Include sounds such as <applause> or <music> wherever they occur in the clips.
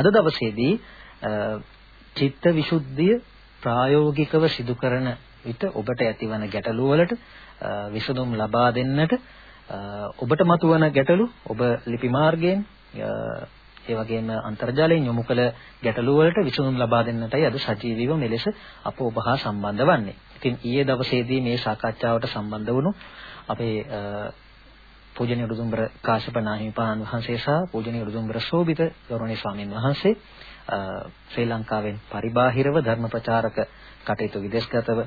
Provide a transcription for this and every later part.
අද දවසේදී චිත්ත විසුද්ධිය ප්‍රායෝගිකව සිදු කරන විට ඔබට ඇතිවන ගැටලු වලට විසඳුම් ලබා දෙන්නට ඔබට මතුවන ගැටලු ඔබ ලිපි මාර්ගයෙන් ඒ වගේම අන්තර්ජාලයෙන් යොමු කළ ගැටලු වලට විසඳුම් ලබා දෙන්නටයි අද සජීවීව මෙලෙස අප ඔබ හා සම්බන්ධ වන්නේ. ඉතින් ඊයේ දවසේදී මේ සාකච්ඡාවට සම්බන්ධ වුණු අපේ පූජනීය උඩුදුම්බර කාශ්‍යප නාහිමිපාණන් වහන්සේ සහ පූජනීය උඩුදුම්බර සෝබිත ගෞරවනීය ස්වාමීන් වහන්සේ ශ්‍රී ලංකාවෙන් පරිබාහිරව ධර්ම ප්‍රචාරක කටයුතු විදේශගතව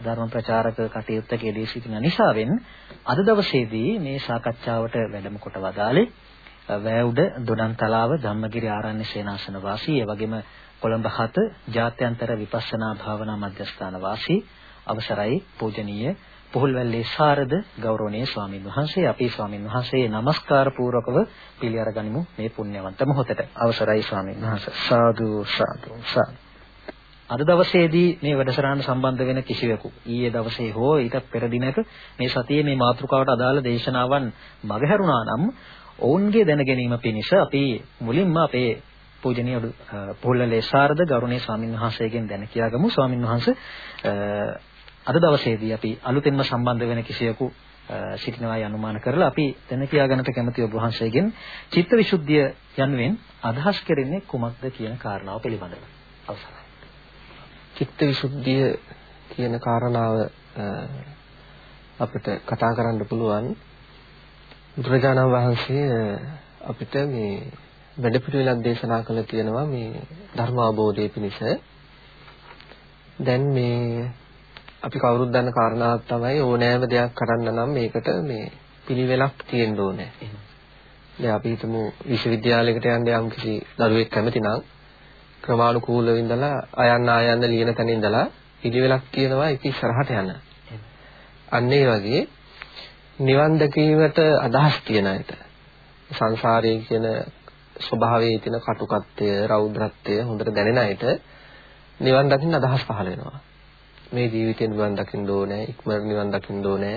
ධර්ම ප්‍රචාරක කටයුත්තකදී සිටින නිසාවෙන් අද දවසේදී මේ සාකච්ඡාවට වැඩම කොට වදාළේ වැවුඩ දොඩන්තලාව ධම්මගිරි ආරණ්‍ය සේනාසන වාසී ඒ වගේම කොළඹ 7 ජාත්‍යන්තර විපස්සනා භාවනා මධ්‍යස්ථාන වාසී අවසරයි පූජනීය පොහොල්වැල්ලේ සාරද ගෞරවනීය ස්වාමින් වහන්සේ අපි ස්වාමින් වහන්සේ নমස්කාර පූර්වකව පිළි අරගනිමු මේ පුණ්‍යවන්ත මොහොතට. අවසරයි ස්වාමින් වහන්සේ. සාදු සාදු සාදු. අද දවසේදී මේ වැඩසටහන සම්බන්ධ වෙන කිසිවෙකු ඊයේ දවසේ හෝ ඊට පෙර දිනක මේ සතියේ මේ මාතෘකාවට අදාළ දේශනාවන් මගහැරුණා නම් ඔවුන්ගේ දැනගැනීම පිණිස අපි මුලින්ම අපේ පූජනීය පොල්ලලේ සාරද ගෞරවනීය ස්වාමින් වහන්සේගෙන් දැන කියාගමු. ස්වාමින් වහන්සේ අද දවසේදී අපි අලුතෙන්ම සම්බන්ධ වෙන කිසියෙකු සිටිනවායි අනුමාන කරලා අපි දැන කියාගන්නට කැමති ඔබ වහන්සේගෙන් චිත්තවිසුද්ධිය යනුවෙන් අදහස් කරන්නේ කුමක්ද කියන කාරණාව පිළිබඳව. අවසරයි. චිත්තවිසුද්ධිය කියන කාරණාව අපිට කතා කරන්න පුළුවන්. බුදුරජාණන් වහන්සේ අපිට මේ වැඩපිළිවෙලක් දේශනා කළ තියෙනවා මේ ධර්ම අවබෝධය පිණිස. දැන් මේ අපි කවුරුත් දන්න කාරණාවක් තමයි ඕනෑම දෙයක් කරන්න නම් මේකට මේ පිළිවෙලක් තියෙන්න ඕනේ. දැන් අපි හිතමු විශ්වවිද්‍යාලයකට යන්න යම් කිසි දරුවෙක් කැමති නම් ක්‍රමානුකූලව ඉඳලා අයන්න ආයන්න ලියන තැන ඉඳලා පිළිවෙලක් තියෙනවා ඒක ඉස්සරහට යන. අන්න ඒ වගේ නිවන් දැකීමට අදහස් තියන අයට සංසාරයේ කියන ස්වභාවයේ තියෙන කටුකත්වය, රෞද්‍රත්වය හොඳට දැනෙන අයට නිවන් දකින්න අදහස් පහළ වෙනවා. මේ ජීවිතේ නිවන් දකින්න ඕනේ, ඉක්මනට නිවන් දකින්න ඕනේ.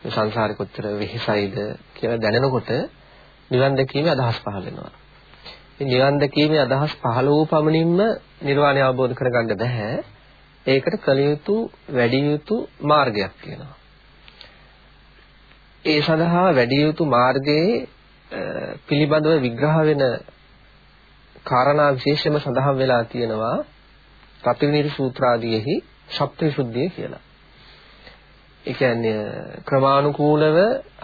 මේ සංසාරේ කොච්චර වෙහෙසයිද කියලා දැනෙනකොට නිවන් දැකීමේ අදහස් පහළ වෙනවා. මේ නිවන් දැකීමේ අදහස් පහළ වූ පමණින්ම නිර්වාණය අවබෝධ කරගන්න බෑ. ඒකට කල යුතු වැඩි යුතු මාර්ගයක් තියෙනවා. ඒ සඳහා වැඩි යුතු මාර්ගයේ පිළිබඳව විග්‍රහ වෙන කාරණා විශේෂම සඳහන් වෙලා තියෙනවා පතිවිනිරි සූත්‍රාදීෙහි සප්තවිසුද්ධිය කියලා. ඒ කියන්නේ ක්‍රමානුකූලව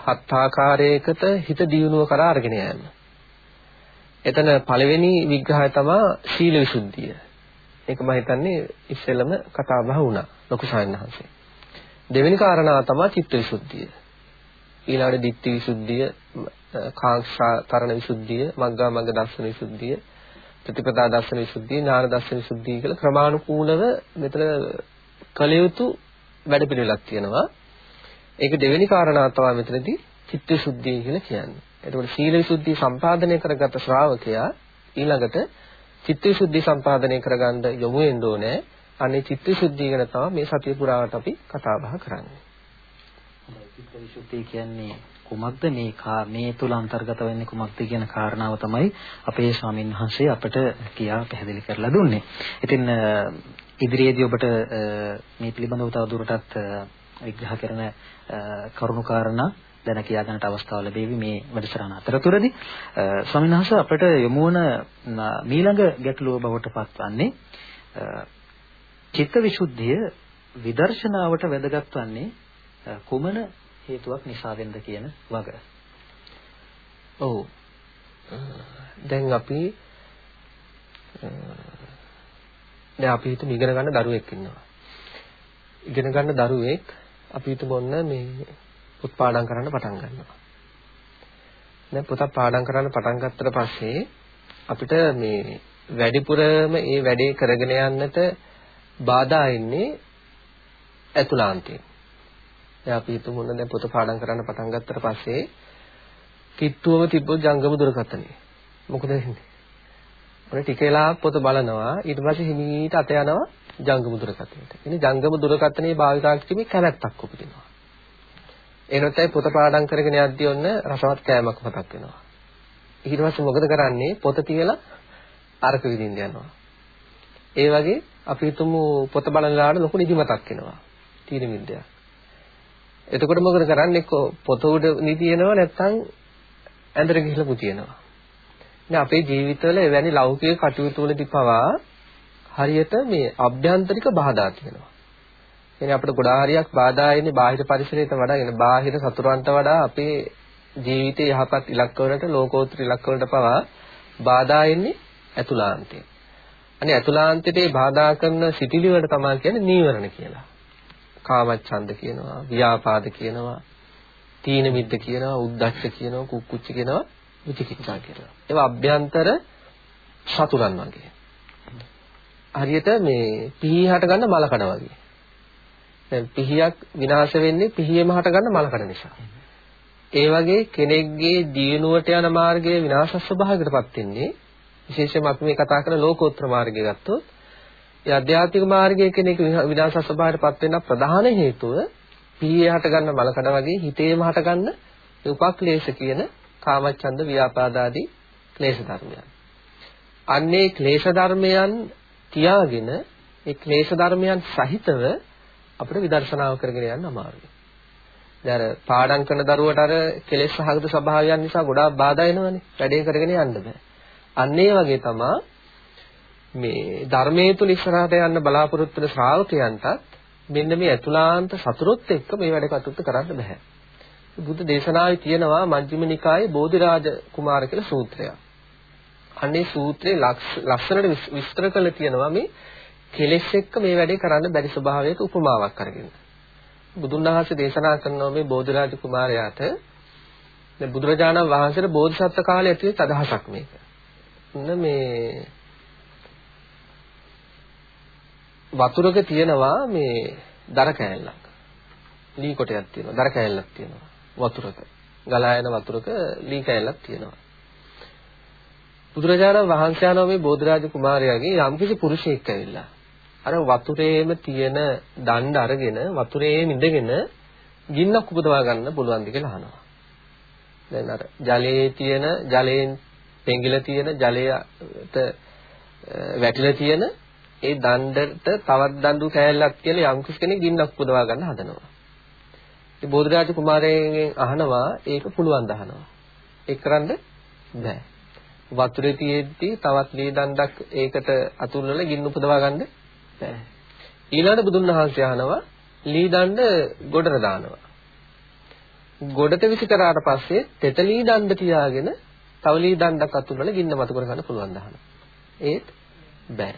හත් ආකාරයකට හිත දියුණුව කරා අරගෙන යෑම. එතන පළවෙනි විග්‍රහය තමයි සීල විසුද්ධිය. ඒක මම හිතන්නේ ඉස්සෙල්ලම කතා බහ වුණා ලොකු සායනහන්සේ. දෙවෙනි කාරණාව තමයි චිත්ත විසුද්ධිය. ඊළඟට ditthi විසුද්ධිය, කාංක්ෂා තරණ විසුද්ධිය, මග්ගා මග්ග දර්ශන විසුද්ධිය, ප්‍රතිපදා දර්ශන විසුද්ධිය, ඥාන දර්ශන විසුද්ධිය කියලා ක්‍රමානුකූලව මෙතන කළ යුතු වැඩපිළිවෙලක් තියෙනවා. ඒක දෙවෙනි කාරණාව තමයි මෙතනදී චිත්ත විසුද්ධිය කියලා කියන්නේ. එතකොට සීල විසුද්ධිය සම්පාදනය කරගත් ශ්‍රාවකයා ඊළඟට චිත්ත විසුද්ධිය සම්පාදනය කරගන්න යොමු වෙන්න ඕනේ. අනේ චිත්ත විසුද්ධිය ගැන තමයි මේ සතිය පුරාවට අපි කතා බහ කරන්නේ. චිත්ත විසුද්ධිය කියන්නේ කුමක්ද මේ මේ තුල අන්තර්ගත වෙන්නේ කුමක්ද කියන කාරණාව තමයි අපේ ස්වාමින් වහන්සේ අපට කියා පැහැදිලි කරලා දුන්නේ. ඉතින් ඉදිරියේදී ඔබට මේ පිළිබඳව තවදුරටත් විග්‍රහ කරන කරුණු කාරණා දැන කියා ගන්නට අවස්ථාව ලැබෙවි මේ වැඩසටහන අතරතුරදී ස්වාමීන් වහන්සේ අපට යොමු වන මීළඟ ගැටලුව බවට පත්වන්නේ චිත්තවිසුද්ධිය විදර්ශනාවට වැදගත් වන්නේ කුමන හේතුවක් නිසාවෙන්ද කියන වග. ඔව්. දැන් අපි දැන් අපි හිතමු ඉගෙන ගන්න දරුවෙක් ඉන්නවා. ඉගෙන ගන්න දරුවෙක් අපි හිතමු ඔන්න මේ පොත් පාඩම් කරන්න පටන් ගන්නවා. දැන් පොත පාඩම් කරන්න පටන් ගත්තට පස්සේ අපිට මේ වැඩිපුරම මේ වැඩේ කරගෙන යන්නට බාධා ඉන්නේ ඇතුළාන්තයෙන්. දැන් අපි හිතමු මොන දැන් පොත පාඩම් කරන්න පටන් ගත්තට පස්සේ කිට්ටුවම තිබ්බොත් ජංගම දුරකථනය. මොකද වෙන්නේ? ඔන්න ටික වෙලාවක් පොත බලනවා ඊට පස්සේ හිමීට අත යනවා ජංගම දුරකථනයට. ඉතින් ජංගම දුරකථනයේ භාවිතා කිරීමේ කැමැත්තක් උපදිනවා. එනොත් ඒ පොත පාඩම් කරගෙන යද්දී ඔන්න රසවත් කෑමක් මතක් වෙනවා. ඊට පස්සේ මොකද කරන්නේ? පොත තියලා අරක විඳින්න යනවා. ඒ වගේ අපි හිතමු පොත බලනලාට ලොකු නිදිමතක් එනවා. තීන මිද්දයක්. එතකොට මොකද කරන්නේ? එක්ක පොත උඩ නිදිනවා නැත්නම් ඇඳට ගිහිල්ලා පුතියනවා. ඉතින් අපේ ජීවිතවල එවැනි ලෞකික කටයුතු වලදී පවා හරියට මේ අභ්‍යන්තරික බාධා තියෙනවා. එනේ අපිට ගොඩාක් හරියක් බාධා එන්නේ බාහිර පරිසරයට වඩා එන බාහිර සතුරන්ට වඩා අපේ ජීවිතයේ යහපත් ඉලක්ක වලට ලෝකෝත්තර ඉලක්ක වලට පවා බාධා එන්නේ ඇතුළාන්තයෙන්. අනේ ඇතුළාන්තයේ බාධා කරන සිටිලි වලට තමයි කියන්නේ නීවරණ කියලා. කාමච්ඡන්ද කියනවා, ව්‍යාපාද කියනවා, තීන මිද්ද කියනවා, උද්ධච්ච කියනවා, කුක්කුච්ච කියනවා, විචිකිච්ඡා කියනවා. ඒවා අභ්‍යන්තර සතුරන් වගේ. හරියට මේ පිහි හට ගන්න මලකඩ වගේ. දැන් පිහියක් විනාශ වෙන්නේ පිහියෙම හට ගන්න මලකඩ නිසා. ඒ වගේ කෙනෙක්ගේ දියුණුවට යන මාර්ගයේ විනාශ ස්වභාවයකටපත් වෙන්නේ විශේෂයෙන්ම අපි මේ කතා කරන ලෝකෝත්තර මාර්ගය ගත්තොත් ඒ අධ්‍යාත්මික මාර්ගයේ කෙනෙක් විනාශ ස්වභාවයටපත් වෙන්න ප්‍රධාන හේතුව පීයේ හට ගන්න මලකඩ වගේ හිතේම හට ගන්න උපක්ලේශ කියන කාමච්ඡන්ද ව්‍යාපාදාදී ක්ලේශ ධර්මයන්. අන්නේ ක්ලේශ ධර්මයන් තියාගෙන ඒ ක්ලේශ ධර්මයන් සහිතව අපිට විදර්ශනාව කරගෙන යන්න අමාරුයි. දැන් අර පාඩම් කරන දරුවට අර කෙලෙස් සහගත ස්වභාවයන් නිසා ගොඩාක් බාධා එනවනේ. වැඩේ කරගෙන යන්න බෑ. අන්න ඒ වගේ තමයි මේ ධර්මයේ තුල ඉස්සරහට යන්න බලාපොරොත්තු වෙන ශ්‍රාවකයන්ටත් මෙන්න මේ අතුලාන්ත සතුරොත් එක්ක මේ වැඩ කටයුතු කරන්න බෑ. බුද්ධ දේශනාවේ තියෙනවා මජ්ක්‍ධිම නිකායේ බෝධිරාජ කුමාර කියලා සූත්‍රයක්. අන්නේ සූත්‍රේ ලස්සනට විස්තර කළ තියෙනවා මේ කෙලෙස් එක්ක මේ වැඩේ කරන්න බැරි ස්වභාවයක උපමාවක් අරගෙන. බුදුන් වහන්සේ දේශනා කරනවා මේ බෝධිරාජ කුමාරයාට දැන් බුදුරජාණන් වහන්සේට බෝධිසත්ව කාලේ ඇතුලේ අදහසක් මේක. ඉන්න මේ වතුරක තියෙනවා මේ දර කෑල්ලක්. ලී කොටයක් තියෙනවා. දර කෑල්ලක් තියෙනවා. වතුරක. ගලා යන වතුරක ලී කෑල්ලක් තියෙනවා. බුදුරජාණන් වහන්සේ ආනෝ මේ බෝධිරාජ කුමාරයාගේ යම්කිසි පුරුෂයෙක් ඇවිල්ලා අර වතුරේම තියෙන දණ්ඩ අරගෙන වතුරේම ඉඳගෙන ගින්නක් උපදවා ගන්න පුළුවන්ද කියලා අහනවා. දැන් අර ජලයේ තියෙන ජලයෙන් පෙඟිලා තියෙන ජලයට වැටිලා තියෙන ඒ දණ්ඩට තවත් දඬු කෑල්ලක් කියලා යම් කෙනෙක් ගින්නක් උපදවා ගන්න හදනවා. ඉතින් බෝධිරාජ කුමාරයෙන් අහනවා ඒක පුළුවන් ද අහනවා. ඒක කරන්න බෑ. වතුරේ තියෙද්දි තවත් ලී දණ්ඩක් ඒකට අතුල්ලලා ගින්න උපදවා ගන්න බෑ. ඊළඟ බුදුන් වහන්සේ අහනවා ලී දණ්ඩ ගොඩට දානවා. ගොඩට විසි කරාට පස්සේ තෙත ලී දණ්ඩ තියාගෙන තව ලී දණ්ඩක් අතුල්ලලා ගින්න මතු කර ගන්න පුළුවන් ද අහනවා. ඒත් බෑ.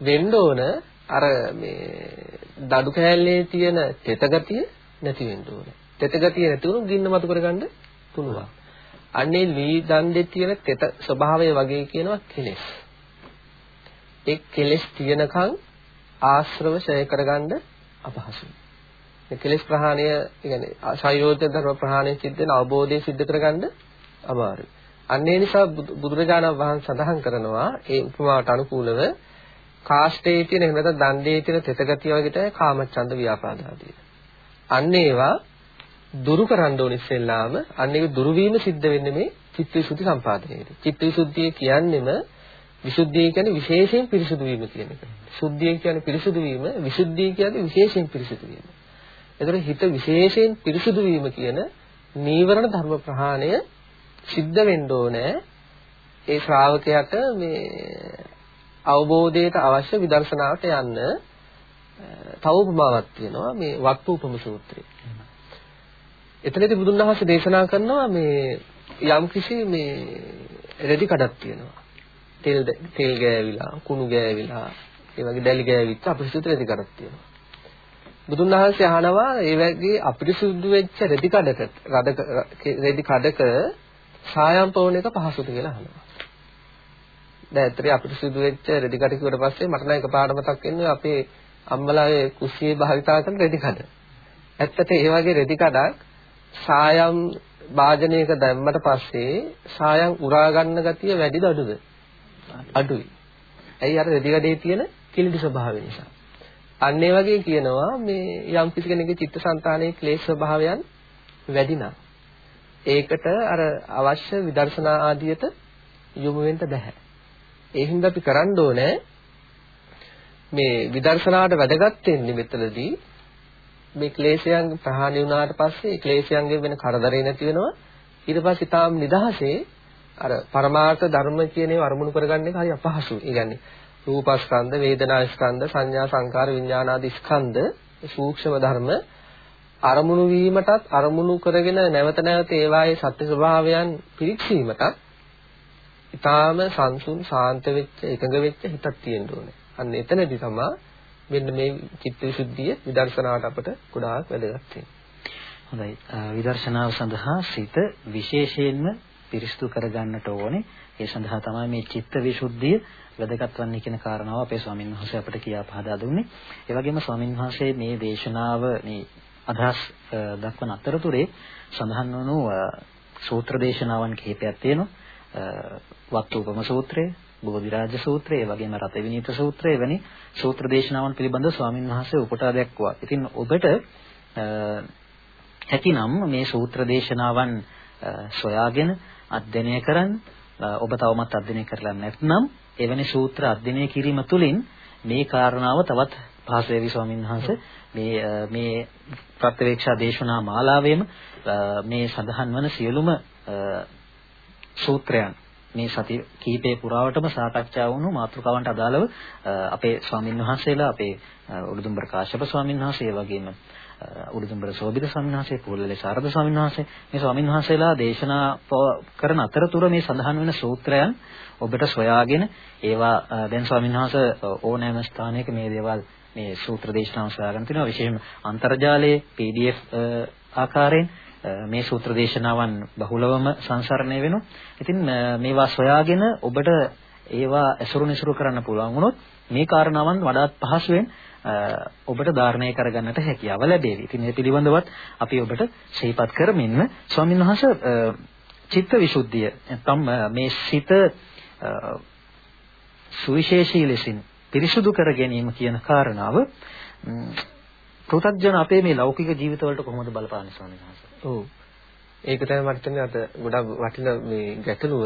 වෙන්න ඕන අර මේ දඩු කෑල්ලේ තියෙන තෙත ගතිය නැති වෙන්න ඕනේ. තෙත ගතිය නැති වුණොත් ගින්න මතු කරගන්න පුළුවන්. අන්නේ ලී දණ්ඩේ තියෙන තෙත ස්වභාවය වගේ කියනවා කෙලෙස්. ඒ කෙලෙස් තියෙනකන් ආශ්‍රව ඡය කරගන්න අපහසුයි. මේ කෙලෙස් ප්‍රහාණය කියන්නේ සයෝධ්‍ය ධර්ම ප්‍රහාණය සිද්ධ වෙන අවබෝධය සිද්ධ කරගන්න අමාරුයි. අන්නේ නිසා බුදුරජාණන් වහන්සේ සඳහන් කරනවා ඒ උපමාවට අනුකූලව කාෂ්ඨයේ තියෙන එහෙම නැත්නම් දණ්ඩේ තියෙන තෙත ගතිය වගේ තමයි කාමච්ඡන්ද ව්‍යාපාද ආදී. අන්න ඒවා දුරු කරන්න ඕන ඉස්සෙල්ලාම අන්න ඒක දුරු වීම සිද්ධ වෙන්නේ මේ චිත්තවිසුද්ධි සම්පාදනයේදී. චිත්තවිසුද්ධිය කියන්නේම විසුද්ධිය කියන්නේ විශේෂයෙන් පිරිසුදු වීම කියන එක. සුද්ධිය කියන්නේ පිරිසුදු වීම, විසුද්ධිය කියන්නේ විශේෂයෙන් පිරිසුදු වීම. ඒතර හිත විශේෂයෙන් පිරිසුදු වීම කියන නීවරණ ධර්ම ප්‍රහාණය සිද්ධ වෙන්න ඕනේ. ඒ ශ්‍රාවකයාට මේ අවබෝධයට අවශ්‍ය විදර්ශනාවට යන්න තව උපමාවක් තියෙනවා මේ වක්තු උපම සූත්‍රය. එතනදී බුදුන් වහන්සේ දේශනා කරනවා මේ යම්කිසි මේ රෙදි කඩක් තියෙනවා. තෙල් තෙල් ගෑවිලා, කුණු ගෑවිලා, ඒ වගේ දැලි ගෑවිච්ච අපිරිසුදු රෙදි කඩක් තියෙනවා. බුදුන් වහන්සේ අහනවා ඒ වගේ අපිරිසුදු වෙච්ච රෙදි කඩක රෙදි කඩක සායම් පවන එක පහසුද කියලා අහනවා. දැන් ඇත්තට අපිට සිදු වෙච්ච රෙදි කඩ කිව්වට පස්සේ මට නම් එකපාරට මතක් වෙන්නේ අපේ අම්මලාගේ කුස්සියේ භාවිතා කරන රෙදි කඩ. ඇත්තට ඒ වගේ රෙදි කඩක් සායම් වාදනයක දැම්මට පස්සේ සායම් උරා ගන්න ගතිය වැඩිද අඩුද? අඩුයි. ඇයි අර රෙදි කඩේ තියෙන කිලිටි ස්වභාවය නිසා. අන්න ඒ වගේ කියනවා මේ යම් කිසි කෙනෙකුගේ චිත්තසංතානයේ ක්ලේශ ස්වභාවයන් වැඩි නම් ඒකට අර අවශ්‍ය විදර්ශනා ආදියට යොමු වෙන්න බෑ. ඒ හින්දා අපි කරන්න ඕනේ මේ විදර්ශනාවට වැදගත් වෙන්නේ මෙතනදී මේ ක්ලේශයන් ප්‍රහාණය වුණාට පස්සේ ක්ලේශයන්ගෙන් වෙන කරදරේ නැති වෙනවා ඊට පස්සේ තාම නිදහසේ අර පරමාර්ථ ධර්ම කියන ඒවා අරමුණු කරගන්න එක හරි අපහසුයි. ඒ කියන්නේ රූපස්කන්ධ, වේදනාස්කන්ධ, සංඥා සංකාර විඥානාදී ස්කන්ධ සූක්ෂම ධර්ම අරමුණු වීමටත් අරමුණු කරගෙන නැවත නැවත ඒවායේ සත්‍ය ස්වභාවයන් පිරික්සීමටත් ඊටාම සංසුන් සාන්ත වෙච්ච එකඟ වෙච්ච හිතක් තියෙන්න ඕනේ. අන්න එතනදී තමයි මෙන්න මේ චිත්ත විසුද්ධිය විදර්ශනාවට අපට ගොඩාක් වැදගත් වෙන්නේ. හොඳයි. විදර්ශනාව සඳහා සිත විශේෂයෙන්ම පිරිසිදු කරගන්නට ඕනේ. ඒ සඳහා තමයි මේ චිත්ත විසුද්ධිය වැදගත් වන්නේ කියන කාරණාව අපේ ස්වාමීන් වහන්සේ අපට කියා පහදා දුන්නේ. ඒ වගේම ස්වාමීන් වහන්සේ මේ දේශනාව මේ අදහස් දක්වන අතරතුරේ සඳහන් වුණු සූත්‍ර දේශනාවන් කිහිපයක් තියෙනවා. වත්තුපම සූත්‍රය, බෝධිරාජ සූත්‍රය, ඒ වගේම රත විනීත සූත්‍රය වැනි සූත්‍ර දේශනාවන් පිළිබඳව ස්වාමීන් වහන්සේ උපුටා දැක්වුවා. ඉතින් ඔබට හැකිනම් මේ සූත්‍ර දේශනාවන් සොයාගෙන අධ්‍යයනය කරන්න ඔබ තවමත් අධ්‍යයනය කරලා නැත්නම් එවැනි සූත්‍ර අධ්‍යයනය කිරීම තුළින් මේ කාරණාව තවත් පහසු වේවි ස්වාමීන් වහන්සේ මේ මේ ප්‍රත්‍යවේක්ෂා දේශනා මාලාවෙම මේ සඳහන් වන සියලුම සූත්‍රයන් මේ සති කීපේ පුරාවටම සාකච්ඡා වුණු මාතෘකාවන්ට අදාළව අපේ ස්වාමින් වහන්සේලා අපේ උඩුදුම්බර කාශ්‍යප ස්වාමින් වහන්සේ වගේම උඩුදුම්බර සෝබිත ස්වාමීන් වහන්සේ පොල්ලේ සාරද ස්වාමීන් වහන්සේ මේ ස්වාමීන් වහන්සේලා දේශනා කරන අතරතුර මේ සඳහන් වෙන සූත්‍රයන් ඔබට සොයාගෙන ඒවා දැන් ස්වාමීන් වහන්සේ ඕනෑම ස්ථානයක මේ දේවල් මේ සූත්‍ර දේශනාව සොයාගෙන තිනවා. විශේෂයෙන්ම අන්තර්ජාලයේ PDF ආකාරයෙන් මේ සූත්‍ර දේශනාවන් බහුලවම සංසරණය වෙනවා. ඉතින් මේවා සොයාගෙන ඔබට ඒවා ඇසුරු නිසුරු කරන්න පුළුවන් වුණොත් මේ කාරණාවන් වඩාත් පහසුවෙන් ඔබට ධාරණය කරගන්නට හැකියාව ලැබේවි. ඉතින් මේ පිළිබඳවත් අපි ඔබට ශීපත් කරමින් ස්වාමීන් වහන්සේ චිත්ත විසුද්ධිය නැත්නම් මේ සිත සුවිශේෂී ලෙසින් පිරිසුදු කර ගැනීම කියන කාරණාව පෘථග්ජන අපේ මේ ලෞකික ජීවිතවලට කොහොමද බලපාන්නේ ස්වාමීන් වහන්සේ? ඔව්. ඒක තමයි මට තේරෙන්නේ අත ගොඩක් වටින මේ ගැටලුව.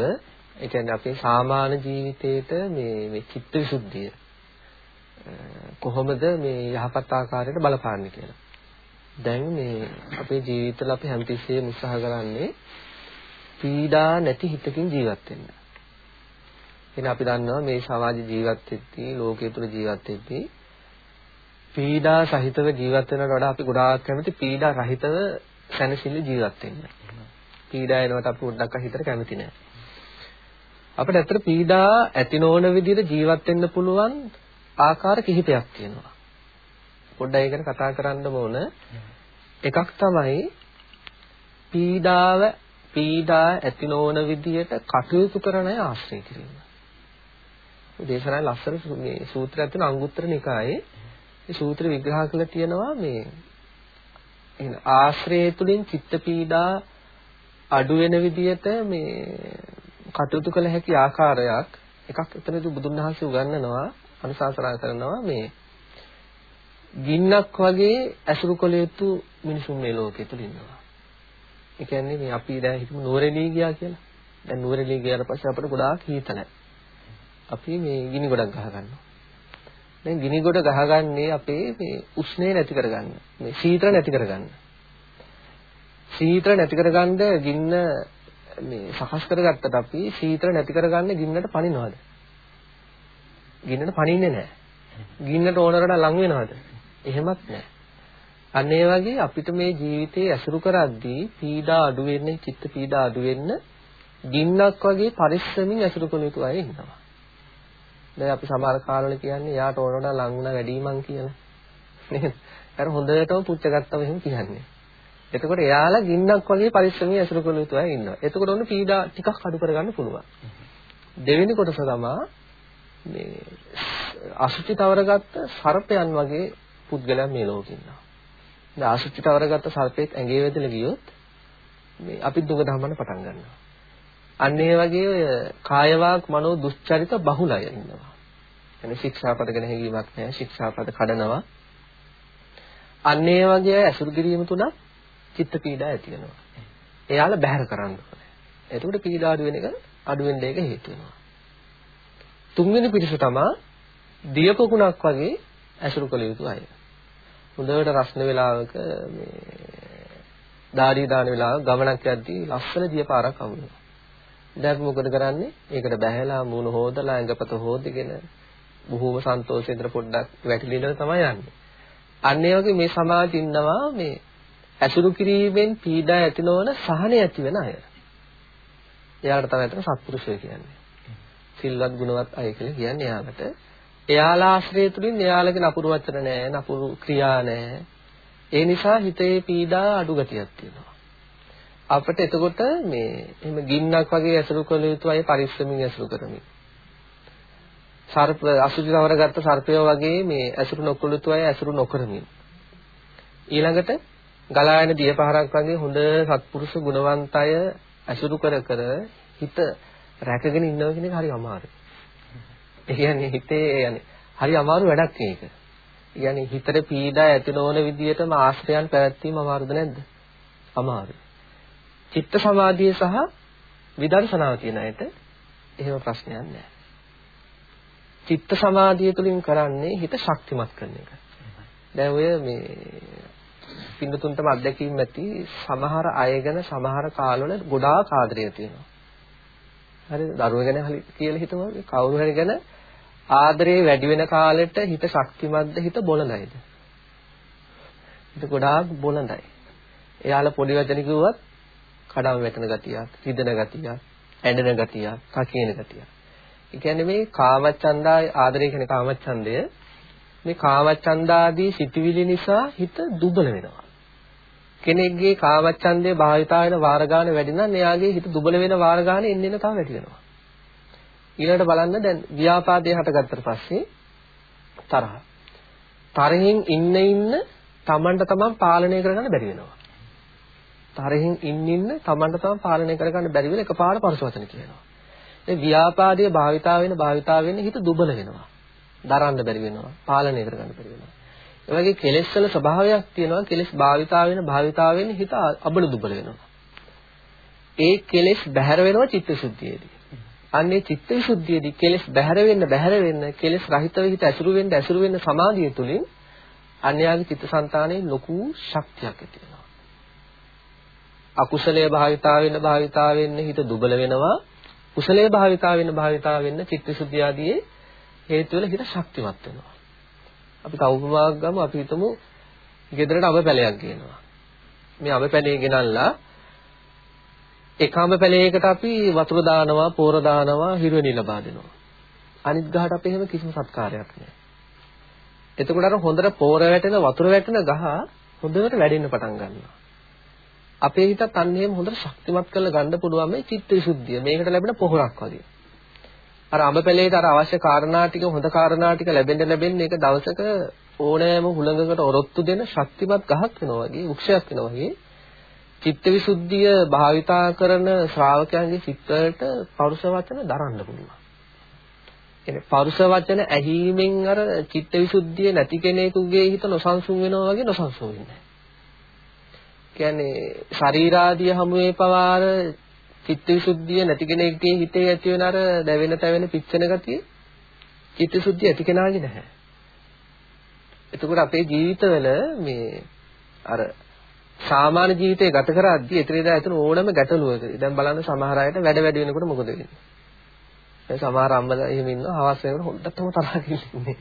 ඒ කියන්නේ අපේ සාමාන්‍ය ජීවිතේට මේ මේ චිත්ත විසුද්ධිය කොහොමද මේ යහපත් ආකාරයට බලපාන්නේ කියලා. දැන් මේ අපේ ජීවිතවල අපි හැමතිස්සෙම උත්සාහ කරන්නේ පීඩා නැති හිතකින් ජීවත් වෙන්න. එන අපි දන්නවා මේ සමාජ ජීවත් වෙද්දී ලෝකයේ තුල ජීවත් වෙද්දී පීඩා සහිතව ජීවත් වෙනවට වඩා අපි ගොඩාක් කැමති පීඩා රහිතව සැනසෙල්ල ජීවත් වෙන්න. පීඩා එනවට අපි උඩක් හිතට කැමති නෑ. අපිට ඇත්තට පීඩා ඇති නොවන විදිහට ජීවත් වෙන්න පුළුවන් ආකාර කිහිපයක් තියෙනවා. පොඩ්ඩයි ගැන කතා කරන්න ඕන. එකක් තමයි පීඩාව පීඩා ඇති නොවන විදිහට කටයුතු කරන අය ආශ්‍රය කිරීම. දේශනාවේ ලස්සන මේ සූත්‍රයක් තියෙන අංගුත්තර නිකායේ මේ සූත්‍ර විග්‍රහ කරලා තියෙනවා මේ එහෙනම් ආශ්‍රය තුලින් චිත්ත පීඩා අඩු වෙන විදිහට මේ කටයුතු කළ හැකි ආකාරයක් එකක් එතනදී බුදුන් වහන්සේ උගන්වනවා අනුශාසනා කරනවා මේ ගින්නක් වගේ ඇසුරු කළ යුතු මිනිසුන් මේ ලෝකෙ තුල ඉන්නවා. ඒ කියන්නේ මේ අපි දැන් හිතමු නුවරඑළිය ගියා කියලා. දැන් නුවරඑළිය ගියාට පස්සේ අපිට ගොඩාක් හීත නැහැ. අපි මේ ගිනි ගොඩක් ගහ ගන්නවා. දැන් ගිනි ගොඩ ගහගන්නේ අපේ මේ උෂ්ණය නැති කරගන්න. මේ සීතල නැති කරගන්න. සීතල නැති කරගන්න ගින්න මේ සකස් කරගත්තට අපි සීතල නැති කරගන්න ගින්නට පනිනවද? ගින්නට පනින්නේ නැහැ. ගින්නට ඕනරට ලං වෙනවද? එහෙමත් නැහැ. අන්න ඒ වගේ අපිට මේ ජීවිතේ ඇසුරු කරද්දී පීඩා අඩු වෙන්නේ චිත්ත පීඩා අඩු වෙන්න ගින්නක් වගේ පරිස්සමින් ඇසුරු කළ යුතු අය ඉන්නවා. දැන් අපි සමහර කාලවල කියන්නේ යාට ඕනට ලං වුණා වැඩිමන් කියලා. නේද? අර හොඳටම පුච්ච ගත්තම එහෙම කියන්නේ. එතකොට එයාලා ගින්නක් වගේ පරිස්සමින් ඇසුරු කළ යුතු අය ඉන්නවා. එතකොට ඔන්න පීඩා ටිකක් අඩු කරගන්න පුළුවන්. දෙවෙනි කොටස තමයි මේ අසුචි තවරගත්ත සර්පයන් වගේ පුද්ගලයන් මේ ලෝකේ ඉන්නවා. දැන් අසුචි තවරගත්ත සර්පෙක් ඇඟේ වැදලා ගියොත් මේ අපි දුක දහමන්න පටන් ගන්නවා. අන්න ඒ වගේ ඔය කායවාක් මනෝ දුස්චරිත බහුලය ඉන්නවා. يعني ශික්ෂාපද ගැන හැඟීමක් නැහැ. ශික්ෂාපද කඩනවා. අන්න ඒ වගේ ඇසුරු කිරීම තුල චිත්ත පීඩා ඇති වෙනවා. එයාලා බැහැර කරන්න ඕනේ. එතකොට පීඩා අඩු වෙන එක අඩු වෙන්න එක හේතු වෙනවා. තුන්වෙනි පිරිස තමයි දියපොකුණක් වගේ ඇසුරු කළ යුතු අය. හොඳට රස්න වේලාවක මේ දාඩිය දාන වෙලාව ගමනක් යද්දී ලස්සන දියපාරක් අහුවෙනවා. දැන් මොකද කරන්නේ? ඒකට බැහැලා මූණ හොදලා ඇඟපත හොදගෙන බොහෝම සන්තෝෂෙන්තර පොඩ්ඩක් වැටිලිලා තමයි යන්නේ. අන්න ඒ වගේ මේ සමාජෙ ඉන්නවා මේ ඇසුරු කිරීමෙන් පීඩා ඇති නොවන සහනය ඇති වෙන අය. එයාලට තමයි අතන සත්පුරුෂය කියන්නේ. සිල්වත් ගුණවත් අය කියලා කියන්නේ එයාලට. එයාලා ආශ්‍රය තුලින් එයාලගේ නපුරු වචන නැහැ, නපුරු ක්‍රියා නැහැ. ඒ නිසා හිතේ පීඩා අඩු ගතියක් තියෙනවා. අපිට එතකොට මේ එහෙම ගින්නක් වගේ ඇසුරු කළ යුතු අය පරිස්සමින් ඇසුරු කරමින්. සර්ප අසුචිතවර ගත්ත සර්පය වගේ මේ ඇසුරු නොකළ යුතු අය ඇසුරු නොකරමින්. ඊළඟට ගලා යන දියපහරක් වගේ හොඳ සත්පුරුෂ ගුණවන්ත අය ඇසුරු කර කර හිත රැකගෙන ඉන්නවා කියන එක හරි අමාරුයි. ඒ කියන්නේ හිතේ يعني හරි අමාරු වැඩක් මේක. يعني හිතට පීඩා ඇති නොවන විදිහටම ආශ්‍රයයන් පැවැත්වීම අමාරුද නැද්ද? අමාරුයි. චිත්ත සමාධිය සහ විදර්ශනාව කියන අයට එහෙම ප්‍රශ්නයක් නැහැ. චිත්ත සමාධිය තුළින් කරන්නේ හිත ශක්තිමත් කරන එක. දැන් ඔය මේ පින්නතුන්ටම අත්දැකීම් ඇති සමහර අය ගැන සමහර කාලවල ගොඩාක් ආදරය තියෙනවා. හරිද? දරුවෝ ගැන කියලා හිතමු. කවුරු හරි ගැන ආදරේ වැඩි වෙන කාලෙට හිත ශක්තිමත්ද හිත බොළඳයිද? හිත ගොඩාක් බොළඳයි. එයාලා පොඩි වචන කිව්වත් කඩම් වැටෙන ගතියක්, රිදෙන ගතියක්, ඇඬෙන ගතියක්, කකින ගතියක්. ඒ කියන්නේ මේ කාමච්ඡන්දා ආදරය කියන කාමච්ඡන්දය මේ කාමච්ඡන්දාදී සිටිවිලි නිසා හිත දුබල වෙනවා. කෙනෙක්ගේ කාමච්ඡන්දේ භාවිතා වෙන වාර ගන්න වැඩි නම් එයාගේ හිත දුබල වෙන වාර ගන්න එන්න එන්න තව වැඩි වෙනවා. ඊළඟට බලන්න දැන් ව්‍යාපාදේ හටගත්තට පස්සේ තරහ. තරහින් ඉන්න ඉන්න තමන්ට තමන් පාලනය කරගන්න බැරි වෙනවා. තරහින් ඉන්න ඉන්න තමන්ට තමන් පාලනය කරගන්න බැරි වෙන එකපාර පරස වචන කියනවා. ඒ ව්‍යාපාදයේ භාවිතා වෙන භාවිතා වෙන්නේ හිත දුබල වෙනවා. දරන්න බැරි වෙනවා. පාලනය කරගන්න බැරි වෙනවා. ඒ වගේ කෙලෙස් වල ස්වභාවයක් තියෙනවා. කෙලෙස් භාවිතා වෙන භාවිතා වෙන්නේ හිත අබල දුබල වෙනවා. ඒ කෙලෙස් බැහැර වෙනවා චිත්තසුද්ධියේදී. අන්නේ චිත්තවිසුද්ධියේදී කෙලෙස් බැහැර වෙන්න බැහැර වෙන්න කෙලෙස් රහිතව හිත ඇසුරු වෙන්න ඇසුරු වෙන්න සමාධිය තුලින් අන්‍යයාගේ චිත්තසංතානයේ ලොකු ශක්තියක් ඇති වෙනවා. අකුසලයේ භාවිතා වෙන්න භාවිතා වෙන්න හිත දුබල වෙනවා. කුසලයේ භාවිතා වෙන්න භාවිතා වෙන්න චිත්තවිසුද්ධිය ආදී හේතු වල හිත ශක්තිමත් වෙනවා. අපි කවුරුමාවක් ගමු අපි හිතමු ගෙදරට අබ පැලයක් ගේනවා. මේ අබ පැලේ ගෙනල්ලා එකම පැලයකට අපි වතුර දානවා, පෝර දානවා, හිරුවෙනි ලබා දෙනවා. අනිත් ගහට අපි එහෙම කිසිම සත්කාරයක් නැහැ. එතකොට අර හොඳට පෝර වැටෙන වතුර වැටෙන ගහ හොඳට වැඩෙන්න පටන් ගන්නවා. අපේ හිතත් අන්න එහෙම හොඳට ශක්තිමත් කරලා ගන්න පුළුවන් මේ චිත්ත විසුද්ධිය. මේකට ලැබෙන පොහොරක් වගේ. අර අඹ පැලේට අර අවශ්‍ය කාරණා ටික හොඳ කාරණා ටික ලැබෙන්න ලැබෙන්න ඒක දවසක ඕනෑම හුළඟකට ඔරොත්තු දෙන ශක්තිමත් ගහක් වෙනවා වගේ, වෘක්ෂයක් වෙනවා වගේ චිත්තවිසුද්ධිය භාවිතා කරන ශ්‍රාවකයන්ගේ සිත්වලට පරුෂ වචන දරන්න පුළුවන්. එනේ පරුෂ වචන ඇහිීමෙන් අර චිත්තවිසුද්ධිය නැති කෙනෙකුගේ හිත නොසන්සුන් වෙනවා වගේ නොසන්සුන් වෙන්නේ. කියන්නේ ශරීරාදී හමුවේ පවාර චිත්තවිසුද්ධිය නැති කෙනෙක්ගේ හිතේ ඇති වෙන අර දැවෙන තැවෙන පිච්චෙන ගතිය චිත්තවිසුද්ධිය ඇති කෙනාගේ නැහැ. එතකොට අපේ ජීවිතවල මේ අර සාමාන්‍ය ජීවිතය ගත කරද්දී එතනදා එතන ඕනම ගැටලුවක දැන් බලන්න සමහර අයට වැඩ වැඩි වෙනකොට මොකද වෙන්නේ? දැන් සමහර අම්මලා එහෙම ඉන්නවා හවස් වෙනකොට හොද්දටම තරහ ඉන්නේ.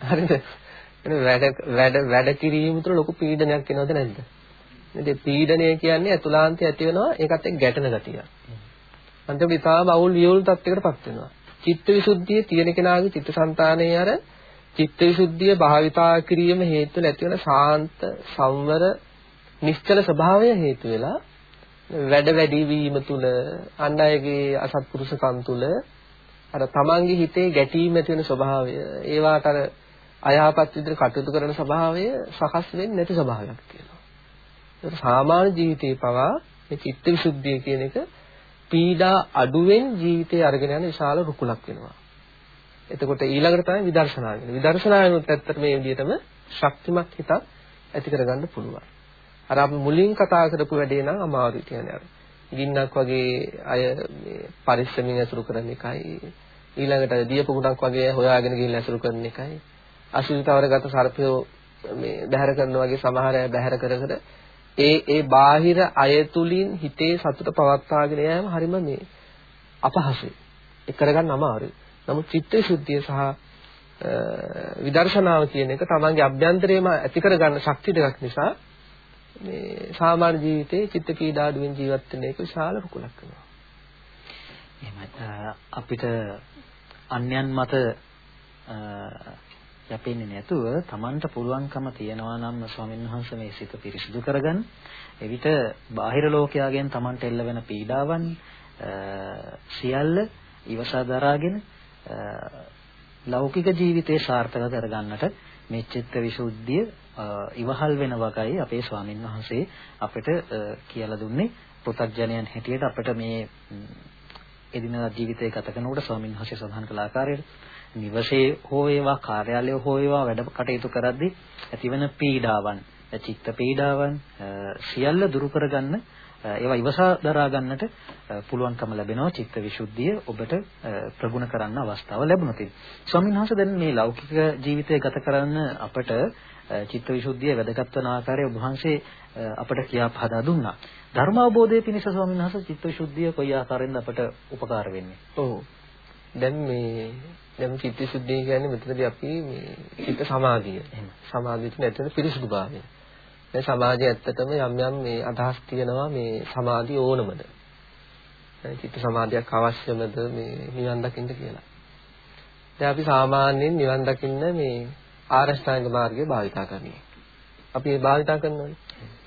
හරිද? එනේ වැඩ වැඩ වැඩ කිරීම තුළ ලොකු පීඩනයක් එනවද නැද්ද? නේද පීඩනය කියන්නේ අතුලාන්තය ඇති වෙනවා ඒකත් එක්ක ගැටෙන ගතිය අන්තිමට ඉතාලම අවුල් වියුල් තත්යකටපත් වෙනවා චිත්තවිසුද්ධිය තියෙන කෙනාගේ චිත්තසංතානයේ අර චිත්තවිසුද්ධිය භාවිතා කිරීම හේතු නැති වෙන ශාන්ත සංවර නිශ්චල ස්වභාවය හේතු වෙලා වැඩ වැඩි වීම තුල අන් අයගේ අසත්පුරුෂකම් තුල අර තමන්ගේ හිතේ ගැටීම් ඇති වෙන ස්වභාවය ඒවාට අර අයහපත් විදිහට කටයුතු කරන ස්වභාවය සකස් වෙන්නේ නැති ස්වභාවයක් තියෙනවා. ඒක සාමාන්‍ය ජීවිතේ පවා මේ චිත්තවිසුද්ධිය කියන එක පීඩා අඩුවෙන් ජීවිතේ අරගෙන යන විශාල රුකුලක් වෙනවා. එතකොට ඊළඟට තමයි විදර්ශනා කියන්නේ. විදර්ශනාවෙනුත් ඇත්තට මේ විදිහටම ශක්තිමත් හිතක් ඇති කරගන්න පුළුවන්. අර අපි මුලින් කතා කරපු වැඩේ නම් අමාරුයි කියන්නේ අර. ගින්නක් වගේ අය මේ පරිස්සමින් අසුරු කරන එකයි ඊළඟට දියපොකුණක් වගේ හොයාගෙන ගිහිල්ලා ඇසුරු කරන එකයි. අසුවිතවරගත සර්පයෝ මේ බැහැර කරනවා වගේ සමහර අය බැහැර කර කර ඒ ඒ බාහිර අය තුලින් හිතේ සතුට පවත්වාගෙන යෑම හරිම මේ අපහසුයි. ඒ කරගන්න අමාරුයි. නමුත් චිත්ත විසුද්ධිය සහ විදර්ශනාව කියන එක තමන්ගේ අභ්‍යන්තරයේම ඇති කරගන්න ශක්තිය දෙකක් නිසා මේ සාමාන්‍ය ජීවිතේ චිත්ත පීඩා අඩුවෙන් ජීවත් වෙන එක විශාල රුකුලක් වෙනවා. එහෙමයි අපිට අන්‍යයන් මත යැපෙන්නේ නැතුව Tamanට පුළුවන්කම තියනවා නම් ස්වාමීන් වහන්සේ මේ සිත පිරිසිදු කරගන්න. එවිට බාහිර ලෝකයාගෙන් Tamanට එල්ල වෙන පීඩාවන් සියල්ල ඉවසා දරාගෙන ලෞකික ජීවිතේ සාර්ථක කරගන්නට මේ චිත්ත විසුද්ධිය ඉවහල් වෙන වගයි අපේ ස්වාමින් වහන්සේ අපිට කියලා දුන්නේ පෘථග්ජනයන් හැටියට අපිට මේ එදිනදා ජීවිතය ගත කරනකොට ස්වාමින් වහන්සේ සඳහන් කළ ආකාරයට නිවසේ හෝ වේවා කාර්යාලයේ හෝ වේවා වැඩ කටයුතු කරද්දී ඇතිවන පීඩාවන් චිත්ත පීඩාවන් සියල්ල දුරු කරගන්න ඒවා ඉවසා දරා ගන්නට පුළුවන්කම ලැබෙනවා චිත්ත විසුද්ධිය ඔබට ප්‍රගුණ කරන්න අවස්ථාව ලැබුණොත්. ස්වාමීන් වහන්සේ දැන් මේ ලෞකික ජීවිතය ගත කරන්න අපට චිත්ත විසුද්ධිය වැදගත් වන ආකාරය ඔබ වහන්සේ අපට කියා පහදා දුන්නා. ධර්ම අවබෝධයේ පිණිස ස්වාමීන් වහන්සේ චිත්ත විසුද්ධිය කොයි ආකාරයෙන්ද අපට උපකාර වෙන්නේ? ඔව්. දැන් මේ දැන් චිත්ත විසුද්ධිය කියන්නේ මෙතනදී අපි මේ චිත්ත සමාධිය. සමාධියට නැතිව පිරිසුදුභාවය. දැන් සමාජයේ ඇත්තටම යම් යම් මේ අදහස් තියෙනවා මේ සමාධිය ඕනමද? චිත්ත සමාධියක් අවශ්‍යමද මේ නිවන් දකින්න කියලා. දැන් අපි සාමාන්‍යයෙන් නිවන් දකින්න මේ ආරෂ්ඨාංග මාර්ගය භාවිතා කරන්නේ. අපි ඒ භාවිතා කරනවානේ.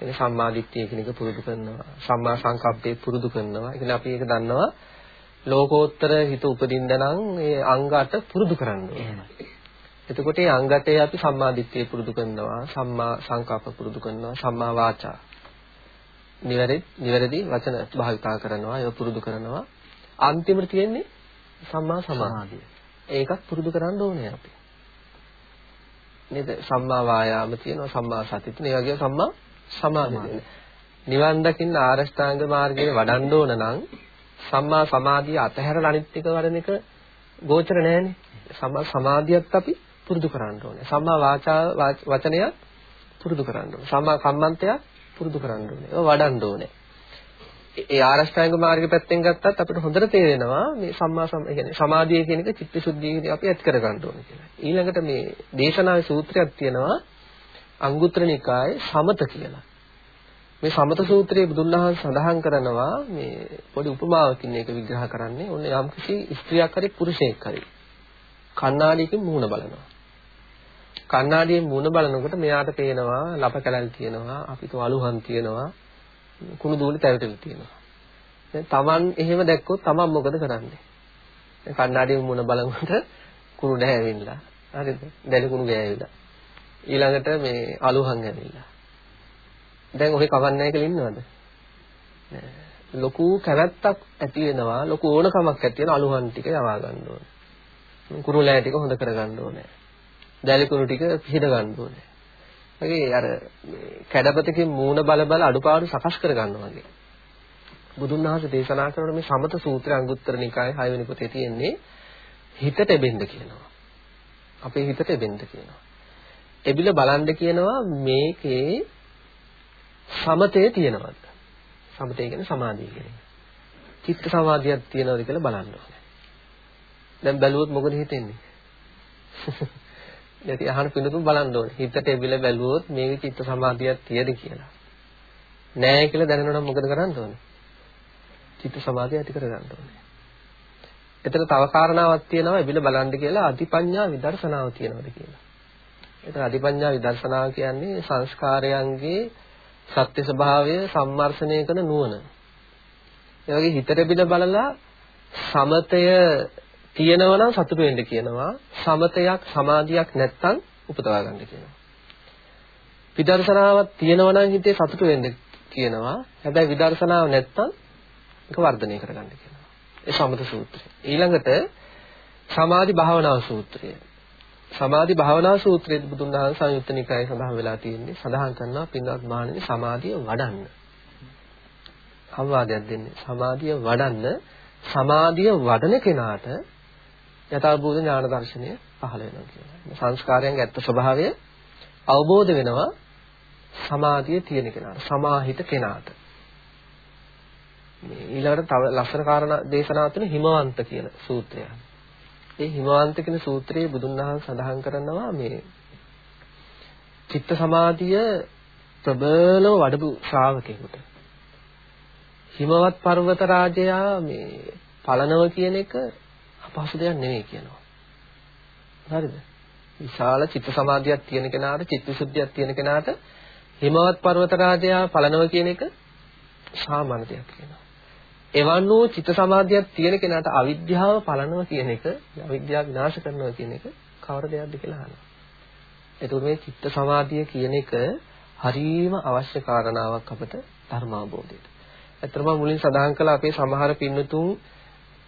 එනේ සම්මා දිට්ඨිය කියන එක පුරුදු කරනවා. සම්මා සංකප්පේ පුරුදු කරනවා. ඒ අපි ඒක දන්නවා. ලෝකෝත්තර හිත උපදින්න නම් ඒ අංග 8 පුරුදු කරන්න ඕනේ. එතකොට මේ අංගටේ අපි සම්මා දිට්ඨිය පුරුදු කරනවා, සම්මා සංකප්ප පුරුදු කරනවා, සම්මා වාචා. නිවැරදි නිවැරදි වචන භාවිතා කරනවා, ඒව පුරුදු කරනවා. අන්තිමට තියෙන්නේ සම්මා සමාධිය. ඒකත් පුරුදු කරන්න ඕනේ අපි. නේද? සම්මා වායාම තියෙනවා, සම්මා සති තියෙනවා. ඒ වගේම සම්මා සමාධිය. නිවන් දකින්න ආරෂ්ඨාංග මාර්ගයේ වඩන්න ඕන නම් සම්මා සමාධිය අතහැරලා අනිත් එක වඩන එක ගෝචර නෑනේ. සම්මා සමාධියත් අපි පුරුදු කරන්න ඕනේ. සම්මා වාචා වචනය පුරුදු කරන්න ඕනේ. සම්මා කම්මන්තය පුරුදු කරන්න ඕනේ. ඒවා වඩන්න ඕනේ. ඒ ආරෂ්ඨාංග මාර්ග පැත්තෙන් ගත්තත් අපිට හොඳට තේරෙනවා මේ සම්මා සම කියන්නේ සමාධිය කියන එක චිත්තශුද්ධිය කියන අපි ඇති කර ගන්න ඕනේ කියලා. ඊළඟට මේ දේශනාවේ සූත්‍රයක් තියෙනවා අංගුත්තර නිකායේ සමත කියලා. මේ සමත සූත්‍රයේ බුදුන් වහන්සේ සඳහන් කරනවා මේ පොඩි උපමාවකින් මේක විග්‍රහ කරන්නේ. ඔන්න යම්කිසි ස්ත්‍රියක් හරි පුරුෂයෙක් හරි කණ්ණාඩියකින් මුහුණ බලනවා. කණ්ණාඩියෙන් මුහුණ බලනකොට මෙයාට පේනවා ලප කැලල් තියෙනවා, අපිට අලුහන් තියෙනවා, කුණු දූලි තැවටෙල තියෙනවා. දැන් Taman එහෙම දැක්කොත් Taman මොකද කරන්නේ? කණ්ණාඩියෙන් මුහුණ බලනකොට කුණු දැහැවිලා. හරිද? දැලි කුණු ගෑවිලා. ඊළඟට මේ අලුහන් ඇවිල්ලා. දැන් ඔහේ කවන්නේ කියලා ඉන්නවද? ලොකු කැමැත්තක් ඇති වෙනවා ලොකු ඕනකමක් ඇති වෙන අලුහන් ටික යවා ගන්න ඕනේ. කුරුලෑ ටික හොඳ කර ගන්න ඕනේ. දැලි කුරු ටික පිහිද ගන්න ඕනේ. වගේ අර කැඩපතකින් මූණ බල බල අඩුපාඩු සකස් කර ගන්නවා වගේ. බුදුන් වහන්සේ දේශනා කරන මේ සමත සූත්‍රය අංගුත්තර නිකායේ 6 වෙනි පොතේ තියෙන්නේ හිතට එබෙන්න කියනවා. අපේ හිතට එබෙන්න කියනවා. එබිල බලන්න කියනවා මේකේ සමතේ තියෙනවද? සමතේ කියන්නේ සමාධිය කියන්නේ. චිත්ත සමාධියක් තියෙනවද කියලා බලන්න ඕනේ. දැන් බැලුවොත් මොකද හිතෙන්නේ? <laughs> නැති අහන පිළිතුරු බලන්න ඕනේ. හිතට එබිල බැලුවොත් මේකේ චිත්ත සමාධියක් තියෙද කියලා. නෑ කියලා දැනනොනම් මොකද කරන්න ඕනේ? චිත්ත සමාධිය ඇති කරගන්න ඕනේ. එතන තව කාරණාවක් තියෙනවා එබිල බලන්න කියලා අධිපඤ්ඤා විදර්ශනාව තියෙනවද කියලා. එතන අධිපඤ්ඤා විදර්ශනාව කියන්නේ සංස්කාරයන්ගේ සත්‍ය ස්වභාවය සම්මර්ෂණය කරන නුවණ. ඒ වගේ හිතට බිල බලලා සමතය තියෙනවා නම් සතුටු වෙන්න කියනවා. සමතයක් සමාධියක් නැත්තම් උපදවා ගන්න කියනවා. විදර්ශනාවක් තියෙනවා නම් හිතේ සතුටු වෙන්න කියනවා. හැබැයි විදර්ශනාව නැත්තම් ඒක වර්ධනය කරගන්න කියනවා. ඒ සමත සූත්‍රය. ඊළඟට සමාධි භාවනා සූත්‍රය. සමාධි භාවනා සූත්‍රයේ බුදුන් වහන්සේ සංයුත්ත නිකායේ සඳහන් වෙලා තියෙන්නේ සඳහන් කරනවා පින්වත් මහණෙනි සමාධිය වඩන්න. අවවාදයක් දෙන්නේ. සමාධිය වඩන්න සමාධිය වඩන කෙනාට යථාභූත ඥාන දර්ශනය පහළ වෙනවා කියලා. සංස්කාරයන්ගේ ඇත්ත ස්වභාවය අවබෝධ වෙනවා සමාධිය තියෙන කෙනාට, සමාහිත කෙනාට. මේ ඊළඟට තව ලස්සන කාරණා දේශනා තුන හිමවන්ත කියන සූත්‍රය. ඒ හිමවන්ත කියන සූත්‍රයේ බුදුන් වහන්සේ සඳහන් කරනවා මේ චිත්ත සමාධිය ප්‍රබලව වඩපු ශ්‍රාවකෙකුට හිමවත් පර්වත රාජයා මේ පලනව කියන එක අපහසු දෙයක් නෙවෙයි කියනවා. හරිද? විශාල චිත්ත සමාධියක් තියෙන කෙනාට, චිත්තවිසුද්ධියක් තියෙන කෙනාට හිමවත් පර්වත රාජයා පලනව කියන එක සාමාන්‍ය දෙයක් කියනවා. එවන් වූ චිත්ත සමාධියක් තියෙන කෙනාට අවිද්‍යාව පලනවා කියන එක, අවිද්‍යාව විනාශ කරනවා කියන එක කවර දෙයක්ද කියලා අහනවා. එතකොට මේ චිත්ත සමාධිය කියන එක හරීම අවශ්‍ය කාරණාවක් අපට ධර්මාබෝධයට. ඇත්තටම මුලින් සඳහන් කළා අපේ සමහර පින්නතුන්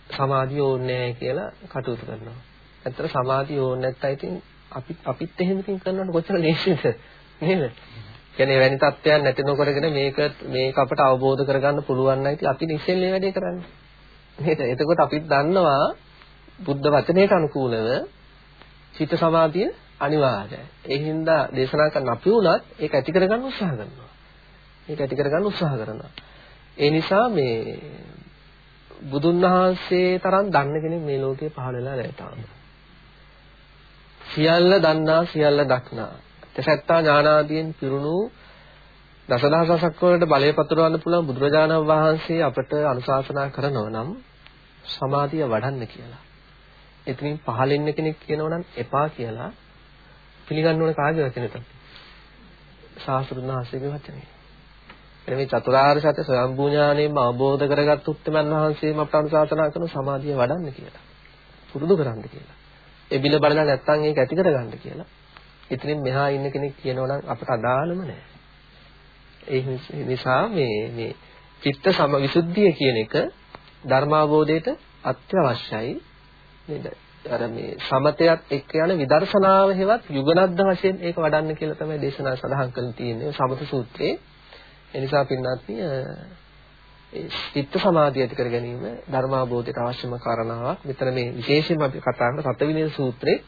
සමාධිය ඕනේ නැහැ කියලා කටයුතු කරනවා. ඇත්තට සමාධිය ඕනේ නැත්නම් ඉතින් අපි අපිත් එහෙම ඉතින් කරනකොට කොච්චර ලේසිද නේද? කියන්නේ වැනි තත්ත්වයන් නැති නොකරගෙන මේක මේක අපට අවබෝධ කරගන්න පුළුවන් නම් ඉතින් අපි ඉස්සෙල්ලේ වැඩේ කරන්නේ. නේද? එතකොට අපිත් දන්නවා බුද්ධ වචනයට අනුකූලව චිත්ත සමාධිය අනිවාර්යයි. ඒ හින්දා දේශනා කරන අපි උනත් ඒක ඇති කරගන්න උත්සාහ කරනවා. ඒක ඇති කරගන්න උත්සාහ කරනවා. ඒ නිසා මේ බුදුන් වහන්සේ තරම් දන්න කෙනෙක් මේ ලෝකේ පහළ වෙලා නැහැ තාම. සියල්ල දන්නා සියල්ල දක්නා. තසත්තා ඥානාදීන් පිරුණු දසදහසක් වලට බලය පතුරවන්න පුළුවන් බුදුරජාණන් වහන්සේ අපට අනුශාසනා කරනවා නම් සමාධිය වඩන්න කියලා. එතනින් පහළින් කෙනෙක් කියනවා නම් එපා කියලා පිළිගන්න ඕන කාගේ වචනද? ශාස්ත්‍රඥ වහන්සේගේ වචනේ. එනේ මේ චතුරාර්ය සත්‍ය ස්වයංභූ ඥාණයෙන් අවබෝධ කරගත් උත්තමයන් වහන්සේම අපට අනුශාසනා කරන සමාධිය වඩන්න කියලා. පුරුදු කරන්න කියලා. ඒ බිල බලලා නැත්තම් ඒක ඇති කරගන්න කියලා. ඉතින් මෙහා ඉන්න කෙනෙක් කියනවා නම් අපට අදාළම නැහැ. ඒ නිසා මේ මේ චිත්ත සමවිසුද්ධිය කියන එක ධර්මාබෝධයට අත්‍යවශ්‍යයි නේද? අර මේ සමතයත් එක්ක යන විදර්ශනාව හේවත් යුගනද්ද වශයෙන් ඒක වඩන්න කියලා තමයි දේශනා සඳහන් කරලා තියෙන්නේ සමත සූත්‍රයේ. ඒ නිසා පින්වත්නි ඒ චිත්ත සමාධිය ඇති කර ගැනීම ධර්මාබෝධයට අවශ්‍යම කාරණාවක්. මෙතන මේ විශේෂයෙන්ම අපි කතා කරන සතවිනය සූත්‍රයේ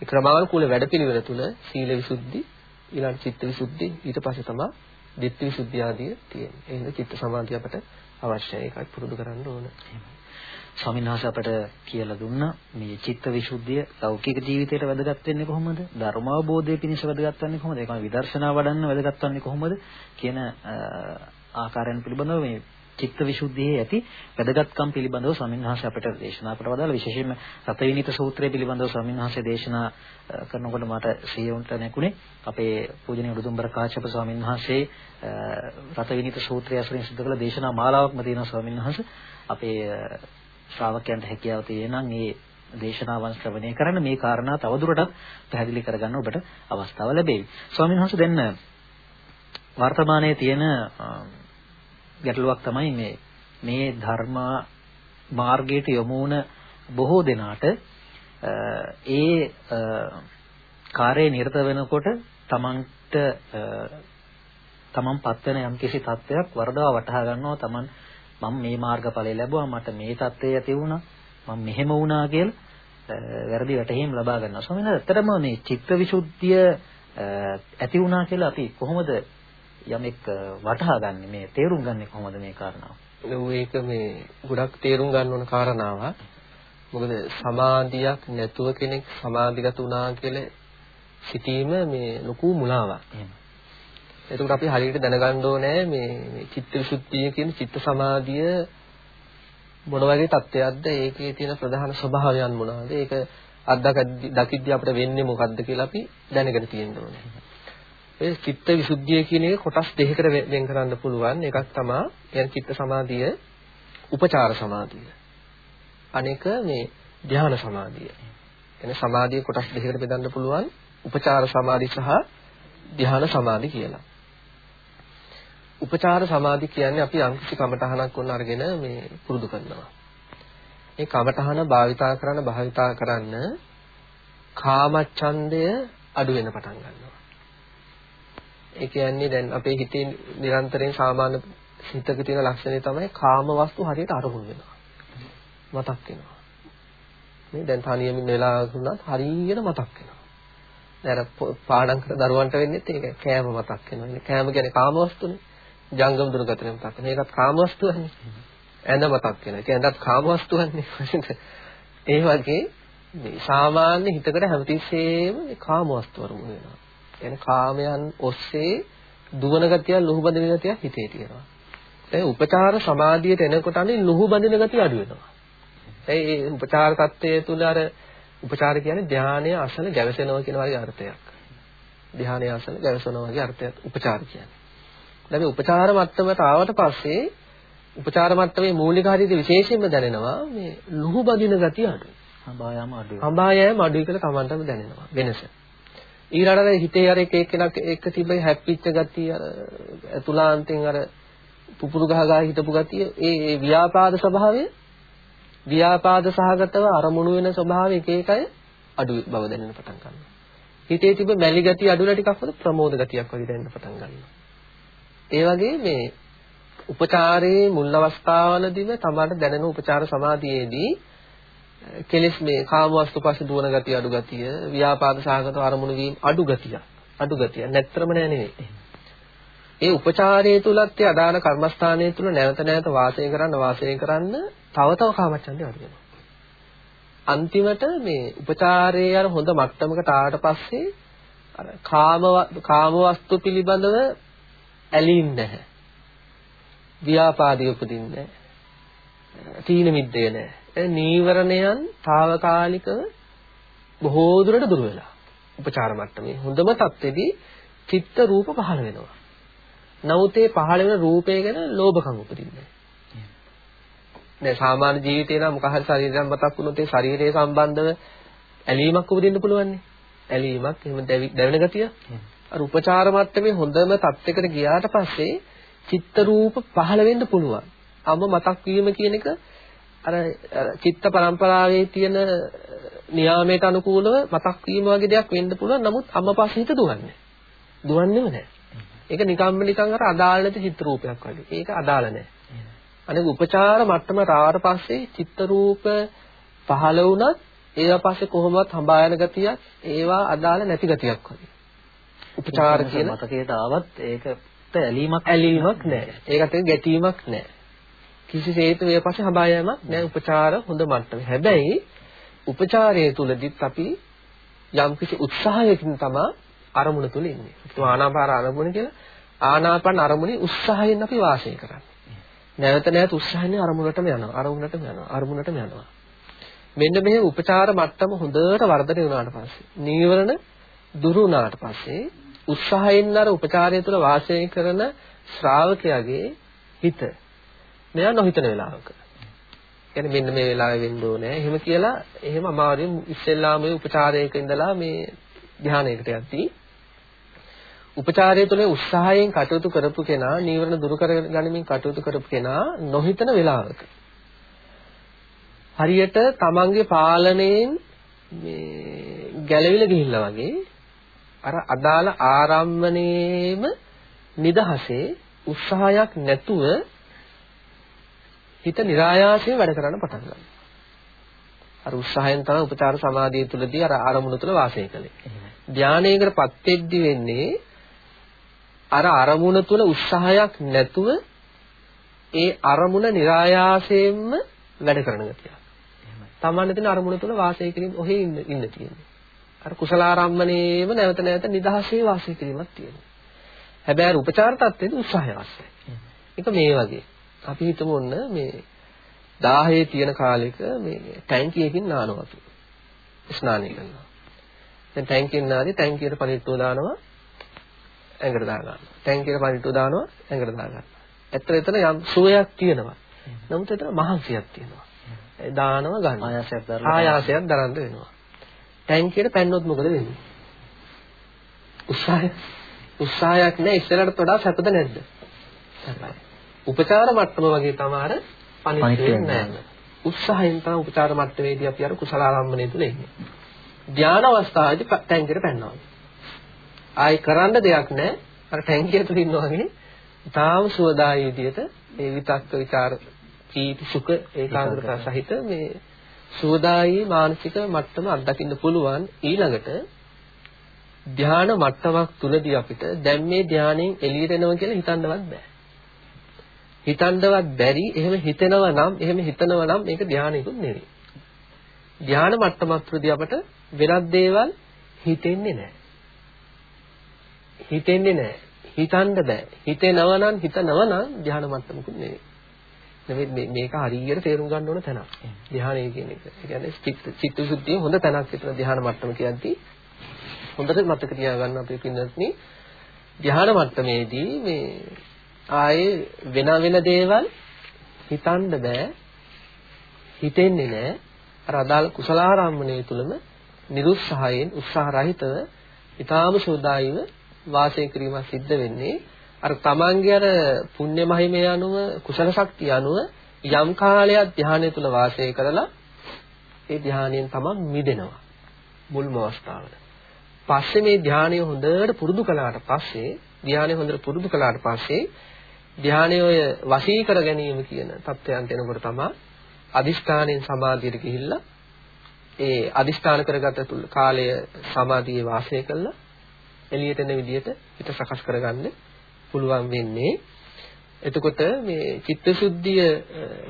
ඒ ක්‍රමානුකූල වැඩපිළිවෙල තුල සීල විසුද්ධි, ඊළඟ චිත්ත විසුද්ධි, ඊට පස්සේ තමයි ditthi විසුද්ධිය ආදී තියෙන්නේ. එහෙනම් චිත්ත සමාධිය අපට අවශ්‍යයි. ඒකත් පුරුදු කරන්න ඕන. ස්වාමීන් වහන්සේ අපට කියලා දුන්නා මේ චිත්ත විසුද්ධිය ලෞකික ජීවිතයට වැදගත් වෙන්නේ කොහොමද? ධර්මාවබෝධය පිණිස වැදගත් වෙන්නේ කොහොමද? ඒකම විදර්ශනා වඩන්න වැදගත් වෙන්නේ කොහොමද? කියන ආකාරයන් පිළිබඳව මේ චිත්ත විසුද්ධියේ ඇති වැදගත්කම් පිළිබඳව ස්වාමීන් වහන්සේ අපට දේශනා කොට වදාළ විශේෂයෙන්ම සතවිනිත සූත්‍රය පිළිබඳව ස්වාමීන් වහන්සේ දේශනා කරනකොට මට සියුම්ට නැකුණේ අපේ පූජනීය උඩුම්බර කාශ්‍යප ස්වාමීන් වහන්සේ රතවිනිත සූත්‍රය අසුරින් සිදු කළ දේශනා මාලාවක්ම තියෙනවා ස්වාමීන් වහන්සේ අපේ ශ්‍රාවකයන්ට හැකියාව තියෙනනම් ඒ දේශනාවන් ශ්‍රවණය කරන්න මේ කාරණා තවදුරටත් පැහැදිලි කරගන්න ඔබට අවස්ථාව ලැබෙයි. ස්වාමීන් වහන්සේ දැන් වර්තමානයේ තියෙන ගැටලුවක් තමයි මේ මේ ධර්ම මාර්ගයට යොමු වුණ බොහෝ දෙනාට ඒ කාර්යයේ නිරත වෙනකොට තමන්ට තමන් පත් වෙන යම්කිසි තත්වයක් වරදවා වටහා ගන්නවා තමන් මම මේ මාර්ගඵලය ලැබුවා මට මේ தත්ත්වය ඇති වුණා මම මෙහෙම වුණා කියලා වැරදි වැටහීම් ලබා ගන්නවා. ස්වාමීන් වහන්සේ ඇත්තටම මේ චිත්තවිසුද්ධිය ඇති වුණා කියලා අපි කොහොමද යමෙක් වටහා ගන්නෙ මේ තේරුම් ගන්නෙ කොහොමද මේ කාරණාව? ඒක මේ ගොඩක් තේරුම් ගන්න ඕන කාරණාවක්. මොකද සමාධියක් නැතුව කෙනෙක් සමාධිගත වුණා කියලා සිටීම මේ ලොකු මුලාවක්. එතකොට අපි හරියට දැනගන්න ඕනේ මේ මේ චිත්ත විසුද්ධිය කියන චිත්ත සමාධිය මොන වගේ தත්ත්වයක්ද ඒකේ තියෙන ප්‍රධාන ස්වභාවයන් මොනවාද ඒක අත්දකිද්දී අපිට වෙන්නේ මොකද්ද කියලා අපි දැනගෙන තියෙන්න ඕනේ. ඒ චිත්ත විසුද්ධිය කියන එක කොටස් දෙකකට වෙන් කරන්න පුළුවන්. එකක් තමයි يعني චිත්ත සමාධිය, උපචාර සමාධිය. අනෙක මේ ධ්‍යාන සමාධිය. එන සමාධිය කොටස් දෙකකට බෙදන්න පුළුවන්. උපචාර සමාධි සහ ධ්‍යාන සමාධි කියලා. උපචාර සමාධි කියන්නේ අපි යම්කිසි කමඨහනක් වුණ අරගෙන මේ පුරුදු කරනවා. මේ කමඨහන භාවිතා කරන භාවිතා කරන්න කාමච්ඡන්දය අඩු වෙන පටන් ගන්නවා. ඒ කියන්නේ දැන් අපේ හිතේ නිරන්තරයෙන් සාමාන්‍ය හිතක තියෙන ලක්ෂණය තමයි කාම වස්තු හරියට අරමුණු වෙනවා. මතක් වෙනවා. මේ දැන් තනියමින් වෙලා වුණත් හරියට මතක් වෙනවා. දැන් පාඩම් කර දරුවන්ට වෙන්නේත් ඒක කෑම මතක් වෙනවා. කෑම කියන්නේ කාමවස්තුනේ. ජංගම දුර්ගතනේ මතක් වෙනවා. ඒකත් කාමවස්තුවනේ. ඇඳ මතක් වෙනවා. ඒක ඇඳත් කාමවස්තුවන්නේ. <laughs> ඒ වගේ මේ සාමාන්‍ය හිතකට හැමතිස්සෙම මේ කාමවස්තු වරුම වෙනවා. يعني කාමයන් ඔස්සේ දුවන ගතිය, ලුහු බඳින ගතිය හිතේ තියෙනවා. දැන් උපචාර සමාධියට එනකොට අනින් ලුහු බඳින ගතිය අඩු වෙනවා. දැන් මේ උපචාර தත්ත්වය තුල අර උපචාර කියන්නේ ධානය අසල ගැවසෙනවා කියන වගේ අර්ථයක්. ධානය අසල ගැවසෙනවා වගේ අර්ථයක් උපචාර කියන්නේ. දැන් මේ උපචාර මට්ටමට ආවට පස්සේ උපචාර මට්ටමේ මූලික හරියට විශේෂයෙන්ම දැනෙනවා මේ ලුහු බඳින ගතිය අඩුයි. හඹායම අඩුයි. හඹායම අඩුයි කියලා Tamanටම දැනෙනවා වෙනස. ඊළඟට හිතේ අර එක එක්කෙනෙක් එක තිබ්බයි හැප්පිච්ච ගතිය අර අතුලාන්තෙන් අර පුපුරු ගහ ගහ හිටපු ගතිය ඒ ඒ ව්‍යාපාද ස්වභාවය ව්‍යාපාද සහගතව අරමුණු වෙන ස්වභාවය එක එකයි අඩු බව දැනෙන්න පටන් ගන්නවා. හිතේ තිබ්බ මැලි ගතිය අඩුලා ටිකක් වද ප්‍රමෝද ගතියක් වගේ දැනෙන්න පටන් ගන්නවා. ඒ වගේ මේ උපචාරයේ මුල් අවස්ථාවවලදීම තමයි දැනෙන උපචාර සමාධියේදී කෙලෙස් මේ කාමවස්තු පස්සේ දුවන ගතිය අඩු ගතිය ව්‍යාපාද සහගත අරමුණු වීම අඩු ගතිය අඩු ගතිය. නැත්තරම නෑ නෙවෙයි. ඒ උපචාරයේ තුලත් ඒ අදාළ කර්මස්ථානයේ තුල නැවත නැවත වාසය කරන්න වාසය කරන්න තව තව කාමච්ඡන්දය අඩු වෙනවා. අන්තිමට මේ උපචාරයේ අර හොඳ මට්ටමකට ආවට පස්සේ අර කාම කාමවස්තු පිළිබඳව ඇලීම් නැහැ. ව්‍යාපාදිය උපදින්නේ නැහැ. තීන මිද්දේ නැහැ. නීවරණයන් తాවකාලිකව බොහෝ දුරට දුර වෙලා උපචාර මට්ටමේ හොඳම தත්ත්වෙදී චිත්ත රූප පහළ වෙනවා. නමුත් ඒ පහළ වෙන රූපය ගැන ලෝභකම් උපදින්නේ නැහැ. සාමාන්‍ය ජීවිතේ නම් මොකක් හරි ශරීරයක් මතක් වුණොත් ඒ ශරීරය සම්බන්ධව ඇලීමක් උපදින්න පුළුවන්. ඇලීමක් එහෙම දැවෙන ගතිය. අර උපචාර මට්ටමේ හොඳම தත්යකට ගියාට පස්සේ චිත්ත රූප පහළ වෙන්න පුළුවන්. අම මතක් වීම කියන එක අර චිත්ත පරම්පරාවේ තියෙන නියාමයට අනුකූලව මතක් වීම වගේ දෙයක් වෙන්න පුළුවන්. නමුත් අම්මපස්සේ හිත දුවන්නේ. දුවන්නේම නැහැ. ඒක නිකම්ම නිකන් අර අදාළ නැති චිත්‍ර රූපයක් වගේ. ඒක අදාළ නැහැ. අනිත් උපචාර මට්ටමට ආවට පස්සේ චිත්ත රූප පහළ වුණත් ඒවා පස්සේ කොහොමවත් හඹා යන ගතියක් ඒවා අදාළ නැති ගතියක් වගේ. උපචාර කියන මතකයට ආවත් ඒකට ඇලීමක් ඇලීමක් නැහැ. ඒකට ගැටීමක් නැහැ. කිසිසේත් මේ පස්සේ හඹා යෑමක් නෑ උපචාර හොඳ මට්ටමේ. හැබැයි උපචාරයේ තුලදිත් අපි යම් කිසි උත්සාහයකින් තමයි අරමුණ තුල ඉන්නේ. ඒක ආනාපාන අරමුණ කියලා ආනාපාන අරමුණේ උත්සාහයෙන් අපි වාසය කරන්නේ. නැවත නැවත උත්සාහයෙන් අරමුණටම යනවා. අරමුණටම යනවා. අරමුණටම යනවා. මෙන්න මේ උපචාර මට්ටම හොඳට වර්ධනය වුණාට පස්සේ නීවරණ දුරු වුණාට පස්සේ උත්සාහයෙන් අර උපචාරය තුළ වාසය කරන ශ්‍රාවකයාගේ හිත මෙයා නොහිතන වෙලාවක. يعني මෙන්න මේ වෙලාවේ වෙන්න ඕනේ. එහෙම කියලා එහෙම අමාරුවෙන් ඉස්සෙල්ලාම මේ උපචාරයක ඉඳලා මේ ධානයකට යද්දී උපචාරය තුළ උත්සාහයෙන් කටයුතු කරපු කෙනා නීවරණ දුරු කර ගනිමින් කටයුතු කරපු කෙනා නොහිතන වෙලාවක හරියට තමන්ගේ පාලනයෙන් මේ ගැලවිලා ගිහිල්ලා වගේ අර අදාළ ආරම්භණයේම නිදහසේ උත්සාහයක් නැතුව හිත નિરાයාසයෙන් වැඩ කරන්න පටන් ගන්නවා. අර උත්සාහයෙන් තමයි උපචාර සමාධිය තුළදී අර අරමුණු තුළ වාසය කළේ. ධානයේකටපත් වෙද්දි වෙන්නේ අර අරමුණ තුළ උත්සාහයක් නැතුව ඒ අරමුණ નિરાයාසයෙන්ම වැඩ කරන ගතියක්. තමන්ට තියෙන අරමුණ තුළ වාසය කිරීම ඔහේ ඉන්න ඉන්න තියෙන්නේ. අර කුසලාරම්මණයේම නැවත නැවත නිදහසේ වාසය කිරීමක් තියෙනවා. හැබැයි උපචාර tattෙදි උත්සාහය ආශ්‍රය. ඒක මේ වගේ. අපි හිතමු ඔන්න මේ 1000 තියෙන කාලෙක මේ ටැංකියකින් නානවා අපි. ස්නානය කරනවා. දැන් ටැංකියෙන් නාදී ටැංකියට පණිට්ටුව දානවා ඇඟට දා ගන්නවා. ටැංකියට පණිට්ටුව දානවා ඇඟට දා ගන්නවා. ඇත්තට එතන යම් සුවයක් තියෙනවා. නමුත් එතන මහන්සියක් තියෙනවා. දානවා ගන්න. ආයාසයක් දරන්න. ආයාසයක් දරන්න වෙනවා. ටැංකියට පැන්නොත් මොකද වෙන්නේ? උත්සාහය උත්සාහයක් නැහැ ඉස්සරහට වඩා සැපද නැද්ද? සැපයි. උපචාර මට්ටම වගේ තමයි අර පණිවිඩය නෑ. උත්සාහයෙන් තමයි උපචාර මට්ටමේදී අපි අර කුසල ආරම්භණය තුල ඉන්නේ. ධාන අවස්ථාවේදී ටැංකියට පැනනවා. ආයි කරන්න දෙයක් නෑ. අර ටැංකිය තුල ඉන්නවා වගේ තාම සුවදායි විදියට මේ විතක්ක ਵਿਚාර ප්‍රීති සුඛ ඒකාග්‍රතාව සහිත මේ සුවදායි මානසික මට්ටම අත්දකින්න පුළුවන් ඊළඟට ධානා මට්ටමක් තුලදී අපිට දැන් මේ ධානයෙන් එළියට එනවා කියලා හිතන්නවත් බෑ. හිතන්නවත් බැරි එහෙම හිතෙනවා නම් එහෙම හිතනවා නම් මේක ධානයකුත් නෙවෙයි. ධාන මට්ටමක් තුලදී අපට වෙනත් දේවල් හිතෙන්නේ නැහැ. හිතෙන්නේ නැහැ. හිතන්න බෑ. හිතෙනවා නම් හිතනවා නම් ධාන මට්ටමකුත් නෙවෙයි. නෙවෙයි මේක හරියට තේරුම් ගන්න ඕන තැනක්. ධානය කියන එක. ඒ කියන්නේ චිත්ත චිත්ත සුද්ධිය හොඳ තැනක් විතර ධාන මට්ටම කියද්දී හොඳට මතක තියාගන්න අපේ පින්නත්නි ධාන මට්ටමේදී මේ ආයේ වෙන වෙන දේවල් හිතන්න බෑ. හිතෙන්නේ නෑ. අර අදාළ කුසලාරම්මණය තුළම නිරුත්සාහයෙන් උත්සාහ රහිතව ඊටාම සෝදායිව වාසය කිරීම සිද්ධ වෙන්නේ අර තමන්ගේ අර පුණ්‍ය මහිමය අනුව කුසල ශක්තිය අනුව යම් කාලයක් ධානය තුල වාසය කරලා ඒ ධානයෙන් තමන් මිදෙනවා මුල්ම අවස්ථාවල. පස්සේ මේ ධානය හොඳට පුරුදු කළාට පස්සේ ධානය හොඳට පුරුදු කළාට පස්සේ ධානය ඔය වශී කර ගැනීම කියන தත්වයන්ට එනකොට තමයි අදිෂ්ඨානෙන් සමාධියට ගිහිල්ලා ඒ අදිෂ්ඨාන කරගත කාලය සමාධියේ වාසය කළා. එළියට එන විදිහට හිත සකස් කරගන්න පුළුවන් වෙන්නේ. එතකොට මේ චිත්තශුද්ධිය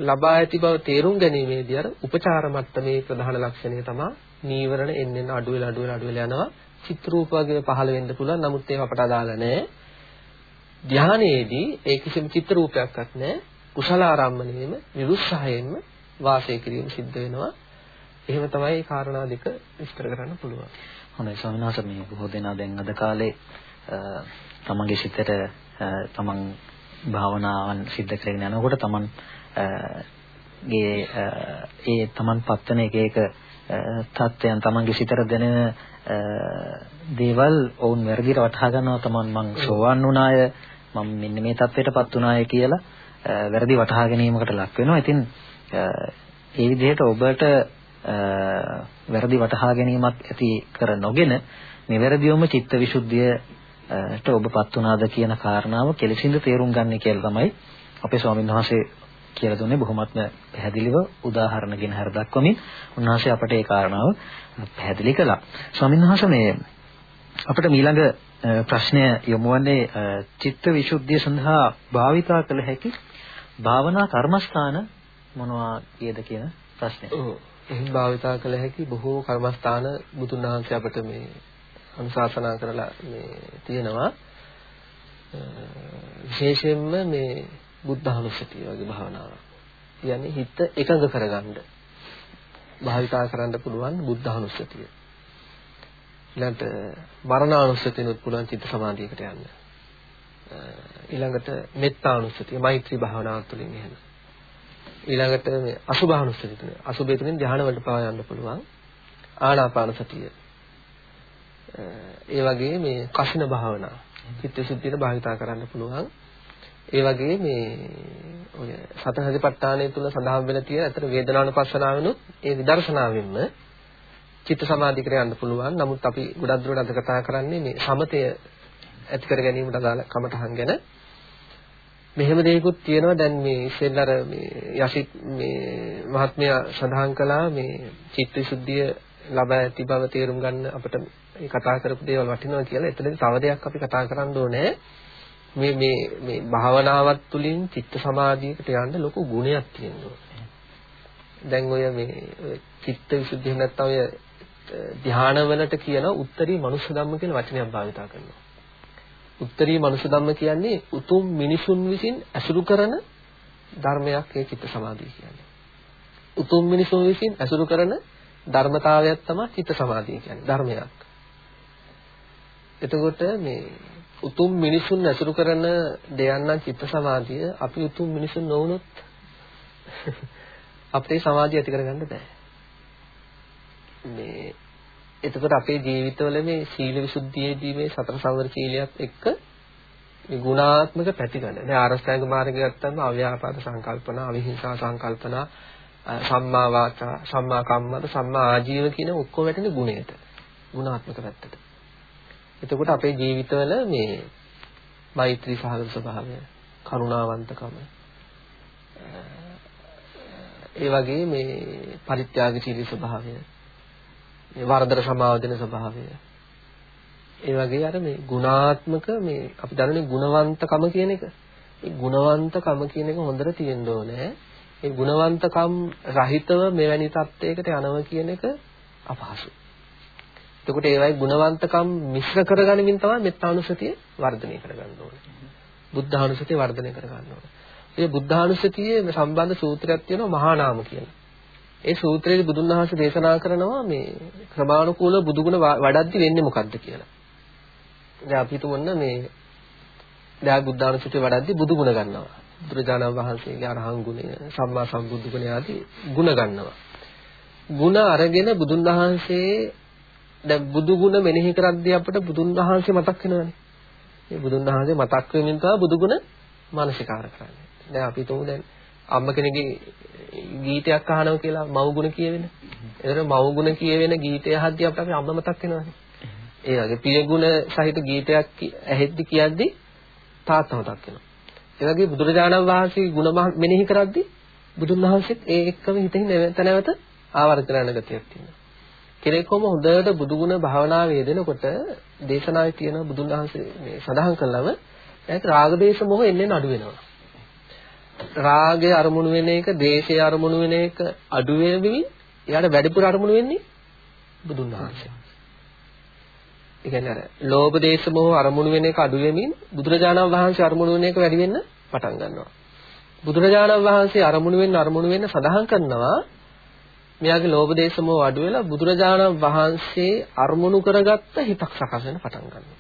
ලබා ඇති බව තේරුම් ගැනීමේදී අර උපචාර මට්ටමේ ප්‍රධාන ලක්ෂණය තමයි නීවරණ එන්නෙන් අඩු වෙලා අඩු වෙලා අඩු වෙලා යනවා. චිත්ත රූප වගේ පහළ වෙන්න පුළුවන්. නමුත් ඒවා අපට අදාළ නැහැ. ධානයේදී ඒ කිසිම චිත්ත රූපයක්වත් නැහැ. කුසල ආරම්මණයෙම නිරුත්සාහයෙන්ම වාසය කිරීම සිද්ධ වෙනවා. එහෙම තමයි මේ කාරණා දෙක විස්තර කරන්න පුළුවන්. හොඳයි ස්වාමීන් වහන්සේ මේ බොහෝ දෙනා දැන් අද කාලේ තමන්ගේ සිතට තමන් භාවනාවන් සිද්ධ කරගෙන යනකොට තමන් ගේ ඒ තමන් පත්වන එක එක තත්ත්වයන් තමන්ගේ සිතට දැනෙන දේවල් ඔවුන් වැරදිට වටහා ගන්නවා. තමන් මං සෝවන් වුණාය. මම මෙන්න මේ තත්ත්වයටපත් වුණාය කියලා වැරදි වටහා ගැනීමකට ලක් වෙනවා. ඉතින් ඒ විදිහට ඔබට වැරදි වටහා ගැනීමක් ඇති කර නොගෙන නිවැරදිවම චිත්තවිසුද්ධිය ට ඔබපත් වුණාද කියන කාරණාව කෙලෙසින්ද තේරුම් ගන්න කියලා තමයි අපේ ස්වාමීන් වහන්සේ කියලා දුන්නේ. බොහොමත්ම පැහැදිලිව උදාහරණගෙන හර දක්වමින්. උන්වහන්සේ අපට ඒ කාරණාව පැහැදිලි කළා. ස්වාමීන් වහන්සේ මේ අපිට ඊළඟ ප්‍රශ්නය යොමු වන්නේ චිත්ත විසුද්ධිය සඳහා භාවිතා කළ හැකි භාවනා කර්මස්ථාන මොනවා කියද කියන ප්‍රශ්නය. ඔව්. එහෙන් භාවිතා කළ හැකි බොහෝ කර්මස්ථාන බුදුන් වහන්සේ අපට මේ අනුශාසනා කරලා මේ තියෙනවා විශේෂයෙන්ම මේ බුද්ධානුස්සතිය වගේ භාවනාවක්. කියන්නේ හිත එකඟ කරගන්න භාවිතා කරන්න පුළුවන් බුද්ධානුස්සතිය. ඊළඟට මරණානුස්සතියනොත් පුළුවන් චිත්ත සමාධියකට යන්න. ඊළඟට මෙත්තානුස්සතිය මෛත්‍රී භාවනාව තුළින් එහෙම. ඊළඟට මේ අසුභානුස්සතිය තුන. අසුභය තුළින් ධ්‍යාන වලට පාව යන්න පුළුවන්. ආනාපාන සතිය. ඒ වගේ මේ කසින භාවනා චිත්තසුද්ධියට භාවිතා කරන්න පුළුවන්. ඒ වගේ මේ ඔය සතරහදිපට්ඨානය තුල සඳහන් වෙලා තියෙන අතර වේදනානුපස්සනාවෙනුත් ඒ විදර්ශනාවෙන්ම චිත්ත සමාධියකට යන්න පුළුවන්. නමුත් අපි ගොඩක් දුරට අද කතා කරන්නේ මේ සමතය ඇති කර ගැනීමට අදාළ කමටහන් ගැන. මෙහෙම දෙයක්ත් තියෙනවා දැන් මේ ඉස්සෙල්ලාර මේ යසිත් මේ මහත්මයා සඳහන් කළා මේ චිත්තවිසුද්ධිය ලබා ඇති බව තේරුම් ගන්න අපිට මේ කතා කරපු දේවල් වටිනවා කියලා. එතනදී තව දෙයක් අපි කතා කරන්න ඕනේ. මේ මේ මේ භාවනාවත් තුළින් චිත්ත සමාධියකට යන්න ලොකු ගුණයක් තියෙනවා. දැන් ඔය මේ චිත්ත විසුද්ධිය නැත්තම් ඔය ධානවලට කියන උත්තරී මනුෂ්‍ය ධම්ම කියන වචනයක් භාවිතා කරනවා. උත්තරී මනුෂ්‍ය ධම්ම කියන්නේ උතුම් මිනිසුන් විසින් ඇසුරු කරන ධර්මයක් ඒ චිත්ත සමාධිය කියන්නේ. උතුම් මිනිසුන් විසින් ඇසුරු කරන ධර්මතාවයක් තමයි චිත්ත සමාධිය කියන්නේ ධර්මයක්. එතකොට මේ උතුම් මිනිසුන් ඇසුරු කරන දෙයන්නම් චිත්ත සමාධිය අපි උතුම් මිනිසුන් නොවුනොත් <laughs> අපේ සමාධිය ඇති කරගන්න බෑ. මේ එතකොට අපේ ජීවිතවල මේ සීල විසුද්ධියේදී මේ සතර සංවර සීලයක් එක්ක මේ ගුණාත්මක පැති ගන්න. දැන් ආරස්ථාංග මාර්ගය ගත්තම අව්‍යාපාද සංකල්පන, අවිහිංසා සංකල්පන, සම්මා වාචා, සම්මා කම්මද, සම්මා ආජීව කියන ඔක්කොම වැටෙන ගුණයට. ගුණාත්මක පැත්තට. එතකොට අපේ ජීවිතවල මේ මෛත්‍රී සහගත ස්වභාවය, කරුණාවන්තකම ඒ වගේ මේ පරිත්‍යාගශීලී ස්වභාවය මේ වර්ධන සමාව දෙන ස්වභාවය. ඒ වගේ අර මේ ගුණාත්මක මේ අපි දන්නනේ ගුණවන්තකම කියන එක. ඒ ගුණවන්තකම කියන එක හොඳට තියෙන්න ඕනේ. ඒ ගුණවන්තකම් රහිතව මෙවැනි තත්යකට යනවා කියන එක අපහසුයි. එතකොට ඒවයි ගුණවන්තකම් මිශ්‍ර කරගනිමින් තමයි මෙත්තානුසතිය වර්ධනය කරගන්න ඕනේ බුද්ධානුසතිය වර්ධනය කරගන්න ඕනේ ඒ බුද්ධානුස්සතියේ සම්බන්ධ සූත්‍රයක් තියෙනවා මහා නාම කියලා. ඒ සූත්‍රයේ බුදුන් වහන්සේ දේශනා කරනවා මේ ක්‍රමානුකූලව බුදුගුණ වඩද්දි වෙන්නේ මොකද්ද කියලා. දැන් අපි හිතමුන්න මේ දැන් බුද්ධානුස්සතිය වඩද්දි බුදුගුණ ගන්නවා. බුදුරජාණන් වහන්සේගේ අරහං ගුණය, සම්මා සම්බුදු ගුණය ආදී ගුණ ගන්නවා. ගුණ අරගෙන බුදුන් වහන්සේ දැන් බුදු ගුණ මෙනෙහි කරද්දී අපිට බුදුන් වහන්සේ මතක් වෙනවනේ. මේ බුදුන් වහන්සේ මතක් වෙමින් තමයි බුදු ගුණ මානසිකාර කරන්නේ. දැන් අපි තුමු දැන් අම්ම කෙනෙක්ගේ ගීතයක් අහනවා කියලා මව් ගුණ කියවෙන. ඒතර මව් ගුණ කියවෙන ගීතය අහද්දී අපිට අපේ අම්ම මතක් වෙනවානේ. ඒ වගේ පිය ගුණ සහිත ගීතයක් ඇහෙද්දි කියද්දි තාත්තා මතක් වෙනවා. ඒ වගේ බුදුරජාණන් වහන්සේගේ ගුණ මෙනෙහි කරද්දී බුදුන් වහන්සේත් ඒ එක්කම හිතින් නැවත නැවත ආවර්තන ගතියක් තියෙනවා. කෙනෙක් කොහොම හොඳට බුදුගුණ භාවනාවේ යෙදෙනකොට දේශනාවේ තියෙන බුදුන් වහන්සේ මේ සඳහන් කළාම ඒක රාග දේශ මොහ එන්නේ අඩු වෙනවා. රාගය අරමුණු වෙන එක, දේශය අරමුණු වෙන එක අඩු වෙනවින් එයාට වැඩිපුර අරමුණු වෙන්නේ බුදුන් වහන්සේ. ඒ කියන්නේ අර ලෝභ දේශ මොහ අරමුණු වෙන එක අඩු වෙමින් බුදුරජාණන් වහන්සේ අරමුණු වෙන එක වැඩි වෙන්න පටන් ගන්නවා. බුදුරජාණන් වහන්සේ අරමුණු වෙන්න අරමුණු වෙන්න සඳහන් කරනවා මෙයාගේ ලෝභ දේශ මොහ අඩු වෙලා බුදුරජාණන් වහන්සේ අරමුණු කරගත්ත හිතක් සකස් වෙන්න පටන් ගන්නවා.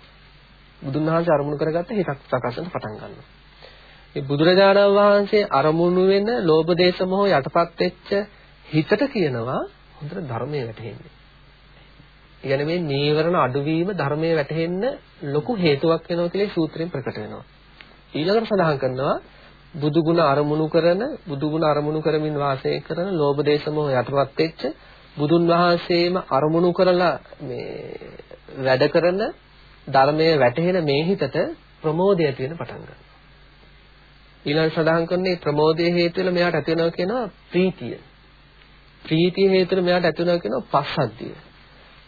බුදුන් වහන්සේ අරමුණු කරගත්ත හිතක් සකස් වෙන්න පටන් ගන්නවා. මේ බුදුරජාණන් වහන්සේ අරමුණු වෙන ලෝභ දේශ මොහ යටපත් වෙච්ච හිතට කියනවා හොඳට ධර්මයේ වැටහෙන්නේ. ඒ කියන්නේ මේ නීවරණ අඩුවීම ධර්මයේ වැටහෙන්න ලොකු හේතුවක් වෙනවා කියලා සූත්‍රයෙන් ප්‍රකට වෙනවා. ඊළඟට සඳහන් කරනවා බුදු ගුණ අරමුණු කරන බුදු ගුණ අරමුණු කරමින් වාසය කරන ලෝභ දේශ මොහ යටපත් වෙච්ච බුදුන් වහන්සේම අරමුණු කරලා මේ වැඩ කරන ධර්මයේ වැටහෙන මේ හිතට ප්‍රමෝදය ඇති වෙන පටන් ගන්නවා. ඊළඟ සඳහන් කරන්නේ ප්‍රමෝදයේ හේතු වෙලා මෙයාට ඇති වෙනවා කියනවා ප්‍රීතිය. ප්‍රීතිය හේතු වෙලා මෙයාට ඇති වෙනවා කියනවා පස්සද්ධිය.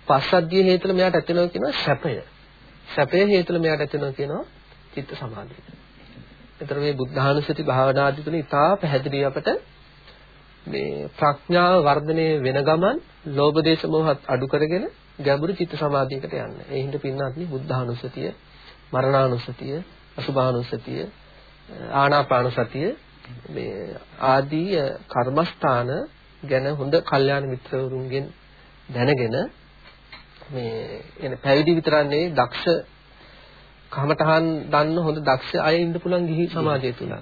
පස්සද්ධිය හේතු වෙලා මෙයාට ඇති වෙනවා කියනවා සැපය. සැපය හේතු වෙලා මෙයාට ඇති වෙනවා කියනවා චිත්ත සමාධිය. ඒතර මේ බුද්ධානුස්සති භාවනාදී තුන ඉතා පැහැදිලි අපට මේ ප්‍රඥාව වර්ධනය වෙන ගමන් ලෝභ දේශ මොහත් අඩු කරගෙන ගැඹුරු චිත්ත සමාධියකට යන්න. ඒ හින්දා පින්නත්නි බුද්ධානුස්සතිය, මරණානුස්සතිය, අසුභානුස්සතිය ආනාපාන සතිය මේ ආදී කර්මස්ථාන ගැන හොඳ කල්යාණ මිත්‍රවරුන්ගෙන් දැනගෙන මේ එන පැවිදි විතරක් නෙවෙයි දක්ෂ කමතහන් දන්න හොඳ දක්ෂ අය ඉන්න පුළුවන් ගිහි සමාජය තුල.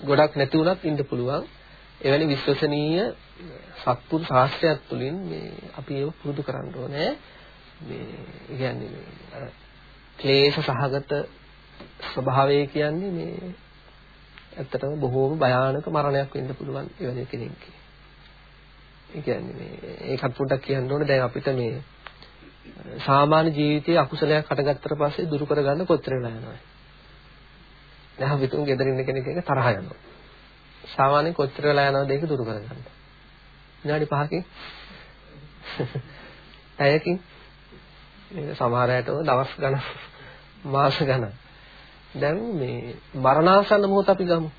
ගොඩක් නැති වුණත් ඉන්න පුළුවන්. එවැනි විශ්වසනීය සත්පුරු ශාස්ත්‍රයක් තුලින් මේ අපි ඒව පුරුදු කරන්න ඕනේ. මේ කියන්නේ මේ ක්ලේශ සහගත ස්වභාවය කියන්නේ මේ ඇත්තටම බොහෝම භයානක මරණයක් වෙන්න පුළුවන් එවැනි කෙනෙක්ගේ. ඒ කියන්නේ මේ ඒකත් පොඩ්ඩක් කියන්න ඕනේ දැන් අපිට මේ සාමාන්‍ය ජීවිතයේ අකුසලයක් හටගත්තට පස්සේ දුරු කරගන්න කොච්චර වෙලා යනවද? දැන් අපි තුන් ගෙදර ඉන්න කෙනෙක් එක තරහ යනවා. සාමාන්‍යයෙන් කොච්චර වෙලා යනවද ඒක දුරු කරගන්න? විනාඩි 5කින් පැයකින් මේක සමහර අයට දවස් ගණන් මාස ගණන් දැන් මේ මරණාසන්න මොහොත අපි ගමු.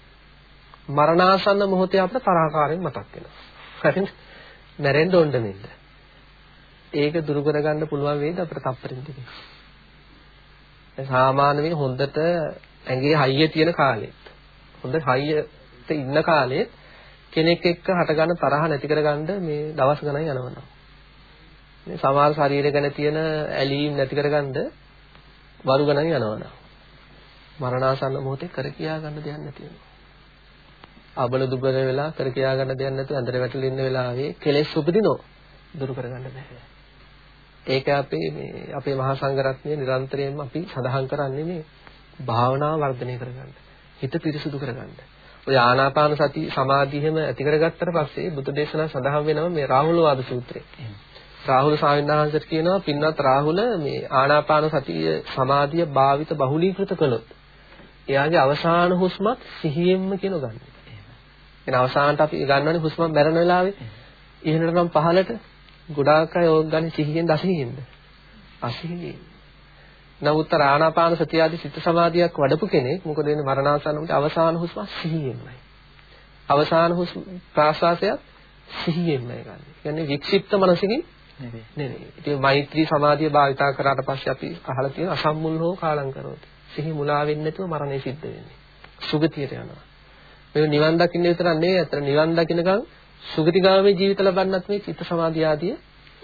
මරණාසන්න මොහොතේ අපිට තරහකාරයෙන් මතක් වෙනවා. හරිද? මැරෙන්න ඕන නේද? ඒක දුරු කරගන්න පුළුවන් වේද අපිට තප්පරින් දෙකේ. දැන් සාමාන්‍යයෙන් හොඳට ඇඟේ හයිය තියෙන කාලෙත් හොඳ හයියට ඉන්න කාලෙත් කෙනෙක් එක්ක හටගන්න තරහ නැති කරගන්න මේ දවස් ගණන් යනවා. මේ සමහර ශරීර ගැන තියෙන ඇලීම් නැති කරගන්න වරු ගණන් යනවා. මරණාසන්න මොහොතේ කර කියා ගන්න දෙයක් නැති වෙනවා. අබල දුබල වෙලා කර කියා ගන්න දෙයක් නැතුව ඇඳට වැටලා ඉන්න වෙලාවේ කෙලෙස් උපදිනෝ දුරු කරගන්න බෑ. ඒක අපේ මේ අපේ මහා සංඝරත්නය නිරන්තරයෙන්ම අපි සඳහන් කරන්නේ මේ භාවනාව වර්ධනය කරගන්න. හිත පිරිසුදු කරගන්න. ඔය ආනාපාන සති සමාධියම ඇති කරගත්තට පස්සේ බුද්ධ දේශනා සඳහන් වෙනවා මේ රාහුල වාද සූත්‍රය. රාහුල ස්වාමීන් වහන්සේට කියනවා පින්වත් රාහුල මේ ආනාපාන සතිය සමාධිය භාවිත බහුලීකృత කළොත් එයාගේ අවසාන හුස්මත් සිහියෙන්ම කියන ගන්න. එන අවසානට අපි ගන්නවනේ හුස්ම මැරෙන වෙලාවේ ඉහළට නම් පහළට ගොඩාක් අය ඕක ගන්න සිහියෙන් දසිහියෙන්ද? අසිහියෙන්. නමුත් ආනාපාන සතිය ආදී සිත සමාධියක් වඩපු කෙනෙක් මොකද වෙන්නේ මරණාසන්නමට අවසාන හුස්ම සිහියෙන්මයි. අවසාන හුස්ම ප්‍රාශ්වාසයත් සිහියෙන්මයි ගන්න. කියන්නේ වික්ෂිප්ත මනසකින් නෙවෙයි. නෙවෙයි. ඉතින් මෛත්‍රී සමාධිය භාවිතා කරාට පස්සේ අපි අහලා තියෙන අසම්මුල් හෝ කාලං කරෝති. සිහි මුලා වෙන්නේ නැතුව මරණය සිද්ධ වෙන්නේ. සුගතියට යනවා. මේ නිවන් දකින්න විතරක් නෙවෙයි අතන නිවන් දකින්නකම් සුගතිගාමී ජීවිත ලබන්නත් මේ චිත්ත සමාධිය ආදී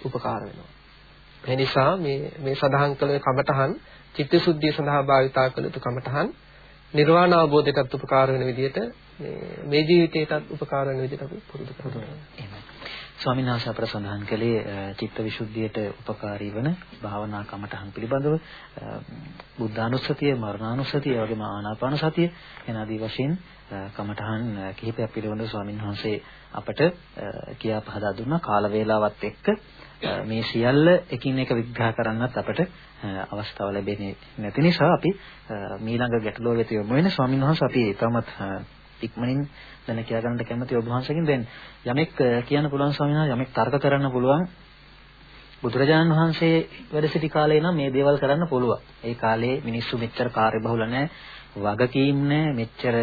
උපකාර වෙනවා. ඒ නිසා මේ මේ සඳහන් කළ කමඨහන් චිත්ත සුද්ධිය සඳහා භාවිතා කළ යුතු කමඨහන් නිර්වාණ අවබෝධයටත් උපකාර වෙන විදිහට මේ මේ ජීවිතයටත් උපකාර වෙන විදිහට අපි පුරුදු කරනවා. එහෙමයි. ස්වාමීන් වහන්සේ අපට සඳහන් කළේ චිත්තවිසුද්ධියට උපකාරී වන භාවනා කමඨහන් පිළිබඳව බුද්ධානුස්සතිය, මරණානුස්සතිය, වගේම ආනාපාන සතිය යන ආදී වශයෙන් කමඨහන් කිහිපයක් පිළිබඳව ස්වාමීන් වහන්සේ අපට කියා පහදා දුන්නා කාල වේලාවත් එක්ක මේ සියල්ල එකින් එක විග්‍රහ කරන්නත් අපට අවස්ථාව ලැබෙන්නේ නැති නිසා අපි මීළඟ ගැටලුව වෙත යොමු වෙන ස්වාමීන් වහන්සේ අපි ඊටමත් ඉක්මනින් දැන කියා ගන්නට කැමති ඔබ වහන්සේගෙන් දැන් යමෙක් කියන්න පුළුවන් ස්වාමීන් වහන්සේ යමෙක් තර්ක කරන්න පුළුවන් බුදුරජාණන් වහන්සේ වැඩ සිටි කාලේ නම් මේ දේවල් කරන්න පුළුවන්. ඒ කාලේ මිනිස්සු මෙච්චර කාර්යබහුල නැහැ. වගකීම් නැහැ. මෙච්චර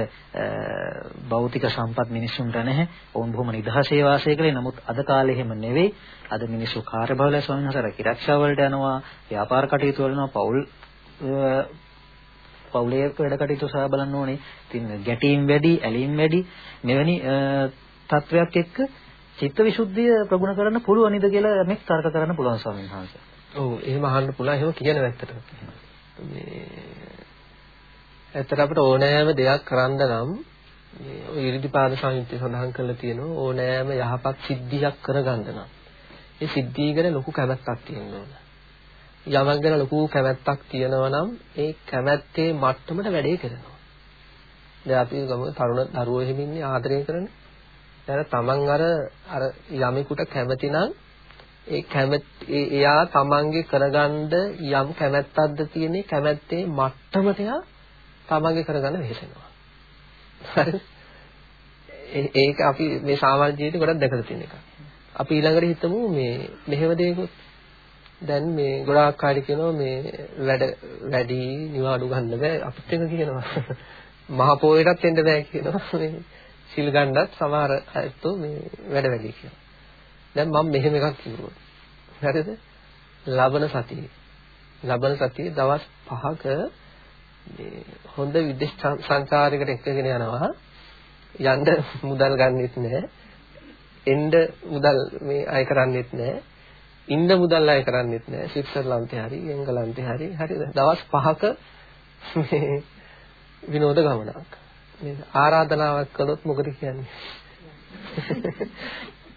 භෞතික සම්පත් මිනිස්සුන්ට නැහැ. වුන් බොහොම නිදහසේ වාසය කළේ. නමුත් අද කාලේ එහෙම නෙවෙයි. අද මිනිස්සු කාර්යබහුලයි ස්වාමීන් වහන්සේ රැකිරක්ෂා වලට යනවා, ව්‍යාපාර කටයුතු වල යනවා, පෞල් පවුලේ වැඩ කටයුතු සහ බලන්න ඕනේ. ඉතින් ගැටීම් වැඩි, ඇලීම් වැඩි. මෙවැනි තත්වයක් එක්ක චිත්තවිසුද්ධිය ප්‍රගුණ කරන්න පුළුවන් නේද කියලා මේක තර්ක කරන්න පුළුවන් ස්වාමීන් වහන්සේ. ඔව් එහෙම අහන්න පුළුවන්. එහෙම කියන ඇත්තට. මේ ඇත්තට අපිට ඕනෑම දෙයක් කරන්න නම් මේ ඔය ඉරිදිපාද සංයුත්තේ සඳහන් කරලා තියෙනවා ඕනෑම යහපත් සිද්ධියක් කරගන්න නම් ඒ සිද්ධිය ගැන ලොකු කැමැත්තක් තියෙන්න ඕන. යමක් ගැන ලොකු කැමැත්තක් තියෙනවා නම් ඒ කැමැත්තේ මට්ටමට වැඩේ කරනවා. දැන් අපි ගමු තරුණ දරුවෝ එහෙම ඉන්නේ ආදරය කරන්නේ. දැන් තමන් අර අර යමෙකුට කැමති නම් ඒ කැමැති එයා තමන්ගේ කරගන්න යම් කැමැත්තක්ද තියෙන්නේ කැමැත්තේ මට්ටමට එයා තමන්ගේ කරගන්න වෙහෙසෙනවා. හරිද? ඒක අපි මේ සාමාන්‍ය ජීවිතේ ගොඩක් දැකලා තියෙන එකක්. අපි ඊළඟට හිතමු මේ මෙහෙම දෙයක්ත් දැන් මේ ගොඩාක් අය කියනවා මේ වැඩ වැඩි නිවාඩු ගන්න බෑ අපිත් එක කියනවා මහ පොයටත් එන්න බෑ කියනවා මේ සිල් ගන්නත් සමහර අයතු මේ වැඩ වැඩි කියලා. දැන් මම මෙහෙම එකක් කිව්වොත්. හරිද? ලබන සතියේ. ලබන සතියේ දවස් 5ක මේ හොඳ විදේශ සංචාරයකට එක්කගෙන යනවා. යන්න මුදල් ගන්නෙත් නෑ. එන්න මුදල් මේ අය කරන්නෙත් නෑ. ඉන්න මුදල් අය කරන්නෙත් නෑ. ස්විට්සර්ලන්තේ හරි එංගලන්තේ හරි හරිද? දවස් 5ක මේ විනෝද ගමනක්. නේද? ආරාධනාවක් කළොත් මොකද කියන්නේ?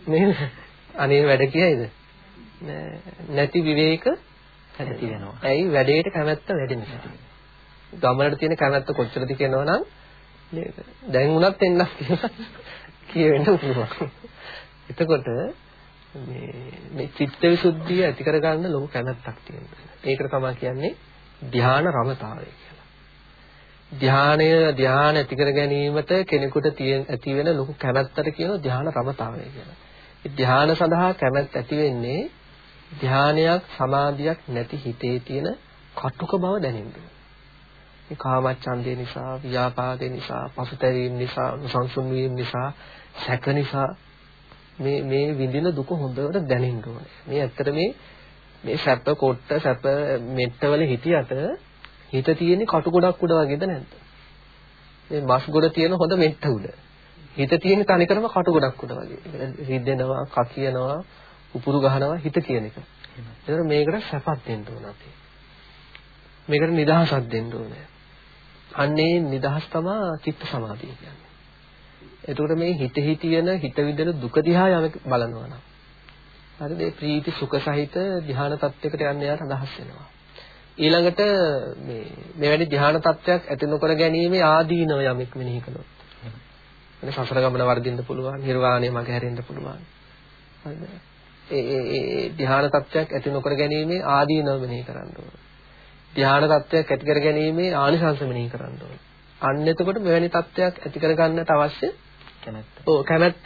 නේද? අනේ වැඩ කියයිද? නැති විවේක නැති වෙනවා. ඇයි වැඩේට කැමැත්ත වැඩි නිසා. ගමනට තියෙන කැමැත්ත කොච්චරද කියනවනම් නේද? දැන් උනත් එන්නත් කියලා කියවෙන්න පුළුවන්. එතකොට මේ මේ චිත්තවිසුද්ධිය ඇති කරගන්න ලොකු කැමැත්තක් තියෙනවා. ඒකට තමයි කියන්නේ ධ්‍යාන රමතාවය කියලා. ධ්‍යානය ධ්‍යාන ඇති කර ගැනීමට කෙනෙකුට ඇති වෙන ලොකු කැමැත්තට කියන ධ්‍යාන රමතාවය කියලා. ඒ ධ්‍යාන සඳහා කැමැත්ත ඇති වෙන්නේ ධ්‍යානයක් සමාධියක් නැති හිතේ තියෙන කටුක බව දැනෙන්න. මේ කාමච්ඡන්දේ නිසා, ව්‍යාපාදේ නිසා, පසුතැවීම නිසා, සංසුන් වීම නිසා, සැක නිසා මේ මේ විඳින දුක හොඳට දැනෙන්න ඕනේ. මේ ඇත්තට මේ මේ සැප කොට්ට සැප මෙට්ටවල හිටියට හිත තියෙන්නේ කටු ගොඩක් උඩ වගේද නැද්ද? මේ මස් ගොඩ තියෙන හොඳ මෙට්ට උඩ. හිත තියෙන්නේ තනිකරම කටු ගොඩක් උඩ වගේ. රිදෙනවා, කකියනවා, උපුරු ගහනවා හිත කියන එක. ඒතර මේකට සැපක් දෙන්න ඕන අපි. මේකට නිදහසක් දෙන්න ඕනේ. අන්නේ නිදහස් තමයි චිත්ත සමාධිය කියන්නේ. එතකොට මේ හිත හිතියන හිත විඳින දුක දිහා යම බලනවා නම් හරිද ඒ ප්‍රීති සුඛ සහිත ධ්‍යාන තත්වයකට යන්න යාට අදහස් වෙනවා. ඊළඟට මේ මෙවැනි ධ්‍යාන තත්වයක් ඇති නොකර ගැනීම ආදීනව යමෙක් මෙනෙහි කළොත්. එනේ සසර ගමන වර්ධින්න පුළුවන්, නිර්වාණය මගහැරෙන්න පුළුවන්. හරිද? ඒ ඒ ඒ ධ්‍යාන තත්වයක් ඇති නොකර ගැනීම ආදීනව මෙනෙහි කරන්න ඕන. ධ්‍යාන තත්වයක් ඇති කර ගැනීම ආනිසංස මෙනෙහි කරන්න ඕන. අන්න එතකොට මෙවැනි තත්වයක් ඇති කර ගන්නට අවශ්‍ය කැමැත්ත. ඔව් කැමැත්ත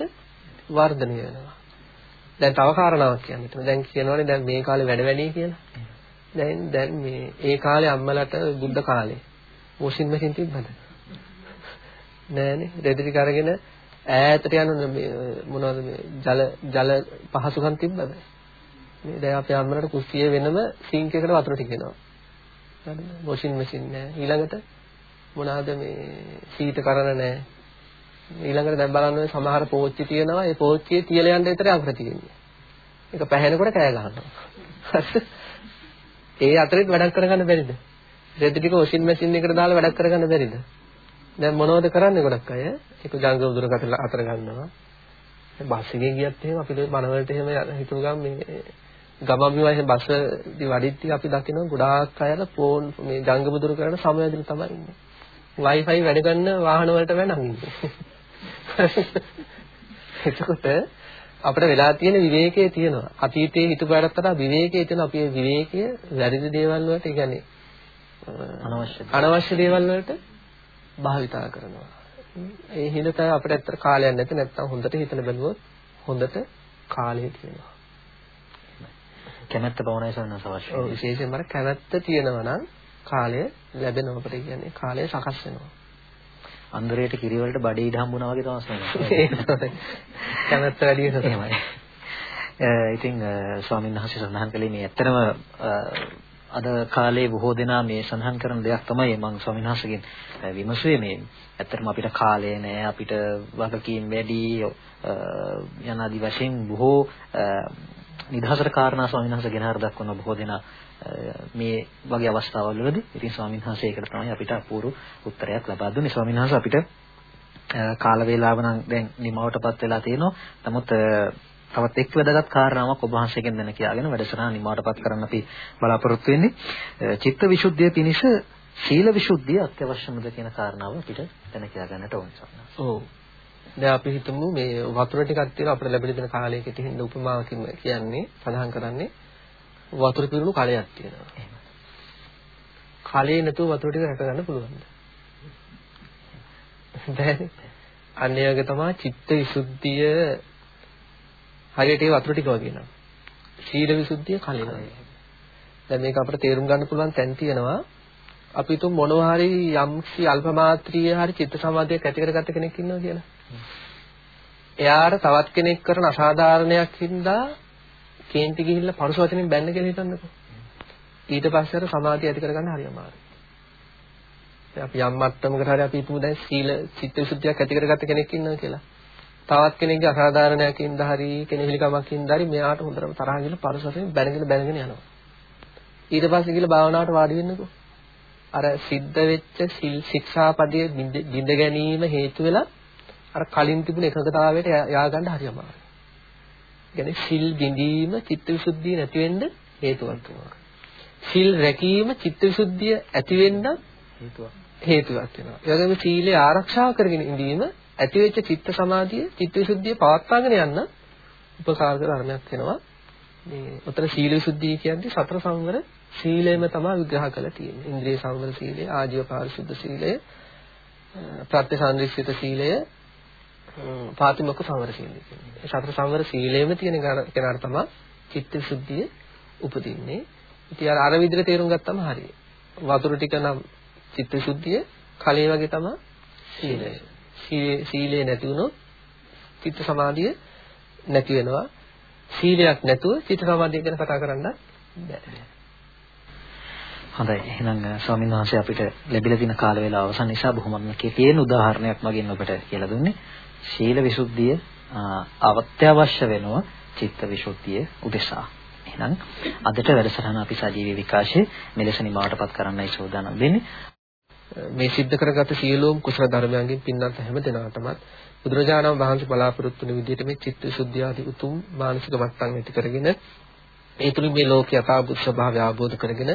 වර්ධනය වෙනවා. දැන් තව කාරණාවක් කියන්න. දැන් කියනවානේ දැන් මේ කාලේ වැඩ වැඩි කියලා. දැන් දැන් මේ ඒ කාලේ අම්මලට බුද්ධ කාලේ වොෂින් මැෂින් තිබ්බද? නෑනේ. රෙදි කරගෙන ඈතට යන මොනවද මේ ජල ජල පහසුකම් තිබ්බද? මේ දැන් අපේ අම්මලට කුස්සියේ වෙනම සිංක් එකට වතුර ටිකනවා. හරිද? වොෂින් මැෂින් නෑ. ඊළඟට මොනවාද මේ සීත කරන නෑ. ඊළඟට දැන් බලන්න සමහර පෝච්චි තියෙනවා. ඒ පෝච්චියේ තියලා යන්න විතරයි අකුර තියෙන්නේ. ඒක පැහැෙනකොට කෑ ගහනවා. ඒ අතරෙත් වැඩක් කරගන්න බැරිද? රෙදි ටික වොෂින් මැෂින් එකට දාලා වැඩක් කරගන්න බැරිද? දැන් මොනවද කරන්නේ ගොඩක් අය? ඒක ජංගම දුරකථන අතර ගන්නවා. බස් එකේ ගියත් එහෙම අපිට බනවලට එහෙම හිතුව ගමන් මේ ගමන් විවාහයේ බස් වඩිද්දී අපි දකිනවා ගොඩාක් අයලා ෆෝන් මේ ජංගම දුර කරන සමයදින තමයි ඉන්නේ. Wi-Fi වැඩ ගන්න වාහන වලට වෙනම ඉන්නේ. <laughs> එතකොට අපිට වෙලා තියෙන විවේකයේ තියෙනවා. අතීතයේ හිතු බාරත් වඩා විවේකයේ තියෙන අපි විවේකයේ වැරදි දේවල් වලට කියන්නේ අනවශ්‍ය අනවශ්‍ය දේවල් වලට භාවිතා කරනවා. ඒ හින්දා තමයි අපිට ඇත්තට කාලයක් නැති නැත්තම් හොඳට හිතලා බැලුවොත් හොඳට කාලය තියෙනවා. කැමැත්ත පවණයි සන්නස අවශ්‍යයි. ඔව් විශේෂයෙන්ම කැමැත්ත තියෙනවා නම් කාලය ලැබෙනවා අපිට කියන්නේ කාලය සකස් වෙනවා. අන්දරේට කිරි වලට බඩේ ඉඩ හම්බුනා වගේ තමයි සන්නස. <laughs> කැමැත්ත වැඩි වෙනවා. එහෙමයි. <laughs> ඉතින් ස්වාමීන් වහන්සේ සඳහන් කළේ මේ ඇත්තම අද කාලේ බොහෝ දෙනා මේ සඳහන් කරන දෙයක් තමයි මම ස්වාමීන් වහන්සේගෙන් විමසුවේ මේ ඇත්තටම අපිට කාලය නෑ අපිට වගකීම් වැඩි යන ආදි වශයෙන් බොහෝ නිදහසට කාරණා ස්වාමීන් වහන්සේ ගෙනහර දක්වන බොහෝ දෙනා මේ වගේ අවස්ථාවල් වලදී ඉතින් ස්වාමීන් වහන්සේ ඒකට තමයි අපිට අපූර්ව උත්තරයක් ලබා දුන්නේ. ස්වාමීන් වහන්සේ අපිට කාල වේලාව නම් දැන් නිමවටපත් වෙලා තියෙනවා. නමුත් තවත් එක් වැදගත් කාරණාවක් ඔබ වහන්සේගෙන් දැන කියාගෙන වැඩසටහන නිමාවටපත් කරන්න අපි බලාපොරොත්තු වෙන්නේ. චිත්ත විසුද්ධිය පිණිස සීල විසුද්ධිය අත්‍යවශ්‍යමද කියන කාරණාව අපිට දැන කියා ගන්නට ඕනේ ඔව්. දැන් අපි හිතමු මේ වතුර ටිකක් තියෙනවා අපිට ලැබෙන දෙන කාලයකට හින්ද උපමාවකින් කියන්නේ සඳහන් කරන්නේ වතුර පිරුණු කලයක් තියෙනවා. කලේ නැතුව වතුර ටික රැක ගන්න පුළුවන්ද? දැන් අන්‍යයක තමයි චිත්ත විසුද්ධිය හරියට ඒ වතුර ටික වගේ නම. සීල විසුද්ධිය කලින්. දැන් මේක අපිට තේරුම් ගන්න පුළුවන් තැන් තියෙනවා. අපි තුන් මොනවා හරි යම්සි අල්ප මාත්‍රිය හරි චිත්ත සමාධියක් ඇති කරගත්ත කෙනෙක් ඉන්නවා කියලා. එයාට තවත් කෙනෙක් කරන අසාධාරණයක් හින්දා කේන්ති ගිහිල්ලා පරුස වචනෙන් බැන්න කියලා හිතන්නකෝ. ඊට පස්සේ අර සමාධිය ඇති කරගන්න හරි අමාරුයි. අපි යම් මට්ටමකට හරි අපි හිතමු දැන් සීල චිත්ත විසුද්ධියක් ඇති කරගත්ත කෙනෙක් ඉන්නවා කියලා. තවත් කෙනෙක්ගේ අසාධාරණයකින් හරි කෙනෙහිලිකමකින් හරි මෙයාට හොඳටම තරහ ගිහලා පරසයෙන් බැනගෙන බැනගෙන යනවා. ඊට පස්සේ ගිහලා භාවනාවට වාඩි වෙන්නකෝ. අර සිද්ධ වෙච්ච සිල් ශික්ෂාපදයේ බිඳ ගැනීම හේතු වෙලා අර කලින් තිබුණ එකඟතාවයට යා ගන්න හරි අමාරුයි. කියන්නේ සිල් බිඳීම චිත්තවිසුද්ධිය නැති වෙන්න හේතුවක් වෙනවා. සිල් රැකීම චිත්තවිසුද්ධිය ඇති වෙන්න හේතුවක් හේතුවක් වෙනවා. ඒ වගේම සීලය ආරක්ෂා කරගෙන ඉඳීම ඇතිවෙච්ච චිත්ත සමාධිය, චිත්තවිසුද්ධිය පවත්වාගෙන යන්න උපකාරක ධර්මයක් වෙනවා. මේ උතර සීල විසුද්ධිය කියන්නේ සතර සංවර සීලයම තමයි විග්‍රහ කරලා තියෙන්නේ. ඉන්ද්‍රිය සංවර සීලය, ආජීව පාරිශුද්ධ සීලය, ප්‍රත්‍යසන්දිස්සිත සීලය, පාතිමොක්ඛ සංවර සීලය කියන්නේ. ඒ සතර සංවර සීලයම තියෙන කෙනාට තමයි චිත්තවිසුද්ධිය උපදින්නේ. ඉතින් අර අර විදිහට තේරුම් ගත්තම හරියි. වතුර ටික නම් චිත්තවිසුද්ධිය, කලේ වගේ තමයි සීලය. සීලය නැති වුණොත් චිත්ත සමාධිය නැති වෙනවා. සීලයක් නැතුව චිත්ත සමාධිය ගැන කතා කරන්න බැහැ. හොඳයි එහෙනම් ස්වාමීන් වහන්සේ අපිට ලැබිලා තියෙන කාල වේලාව අවසන් නිසා බොහොමත්ම කෙටියෙන් උදාහරණයක් මගින් ඔබට කියලා දුන්නේ ශීල විසුද්ධිය අවත්‍යවශ්‍ය වෙනවා චිත්ත විසුද්ධිය උදෙසා. එහෙනම් අදට වැඩසටහන අපි සජීවී විකාශයේ මෙලෙස නිමාවටපත් කරන්නයි සූදානම් වෙන්නේ. මේ සිද්ධ කරගත සියලුම කුසල ධර්මයන්ගෙන් පින්නත් හැම දිනකටමත් බුදුරජාණන් වහන්සේ බලාපොරොත්තු වෙන විදිහට මේ චිත්ත විසුද්ධිය ආදී උතුම් මානසික මට්ටම් ඇති කරගෙන ඒ තුලින් මේ ලෝකයේ යථාභූත ස්වභාවය අවබෝධ කරගෙන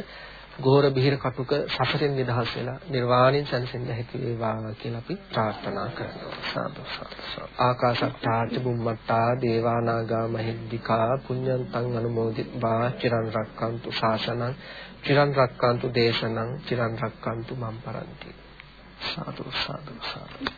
ගෝර බිහිර කටුක සසරෙන් නිදහස් වෙලා නිර්වාණයෙන් සැනසෙන්න හැකි වේවා කියලා අපි ප්‍රාර්ථනා කරනවා. සාදු සාදු ආකාශත්තා චුම්මත්තා දේවානාගා මහිද්దికා පුඤ්ඤන්තං අනුමෝදිත्वा චිරන් රක්칸තු ශාසනං චිරන් රක්칸තු දේශනං චිරන් රක්칸තු මම් පරන්ති. සාදු සාදු සාදු.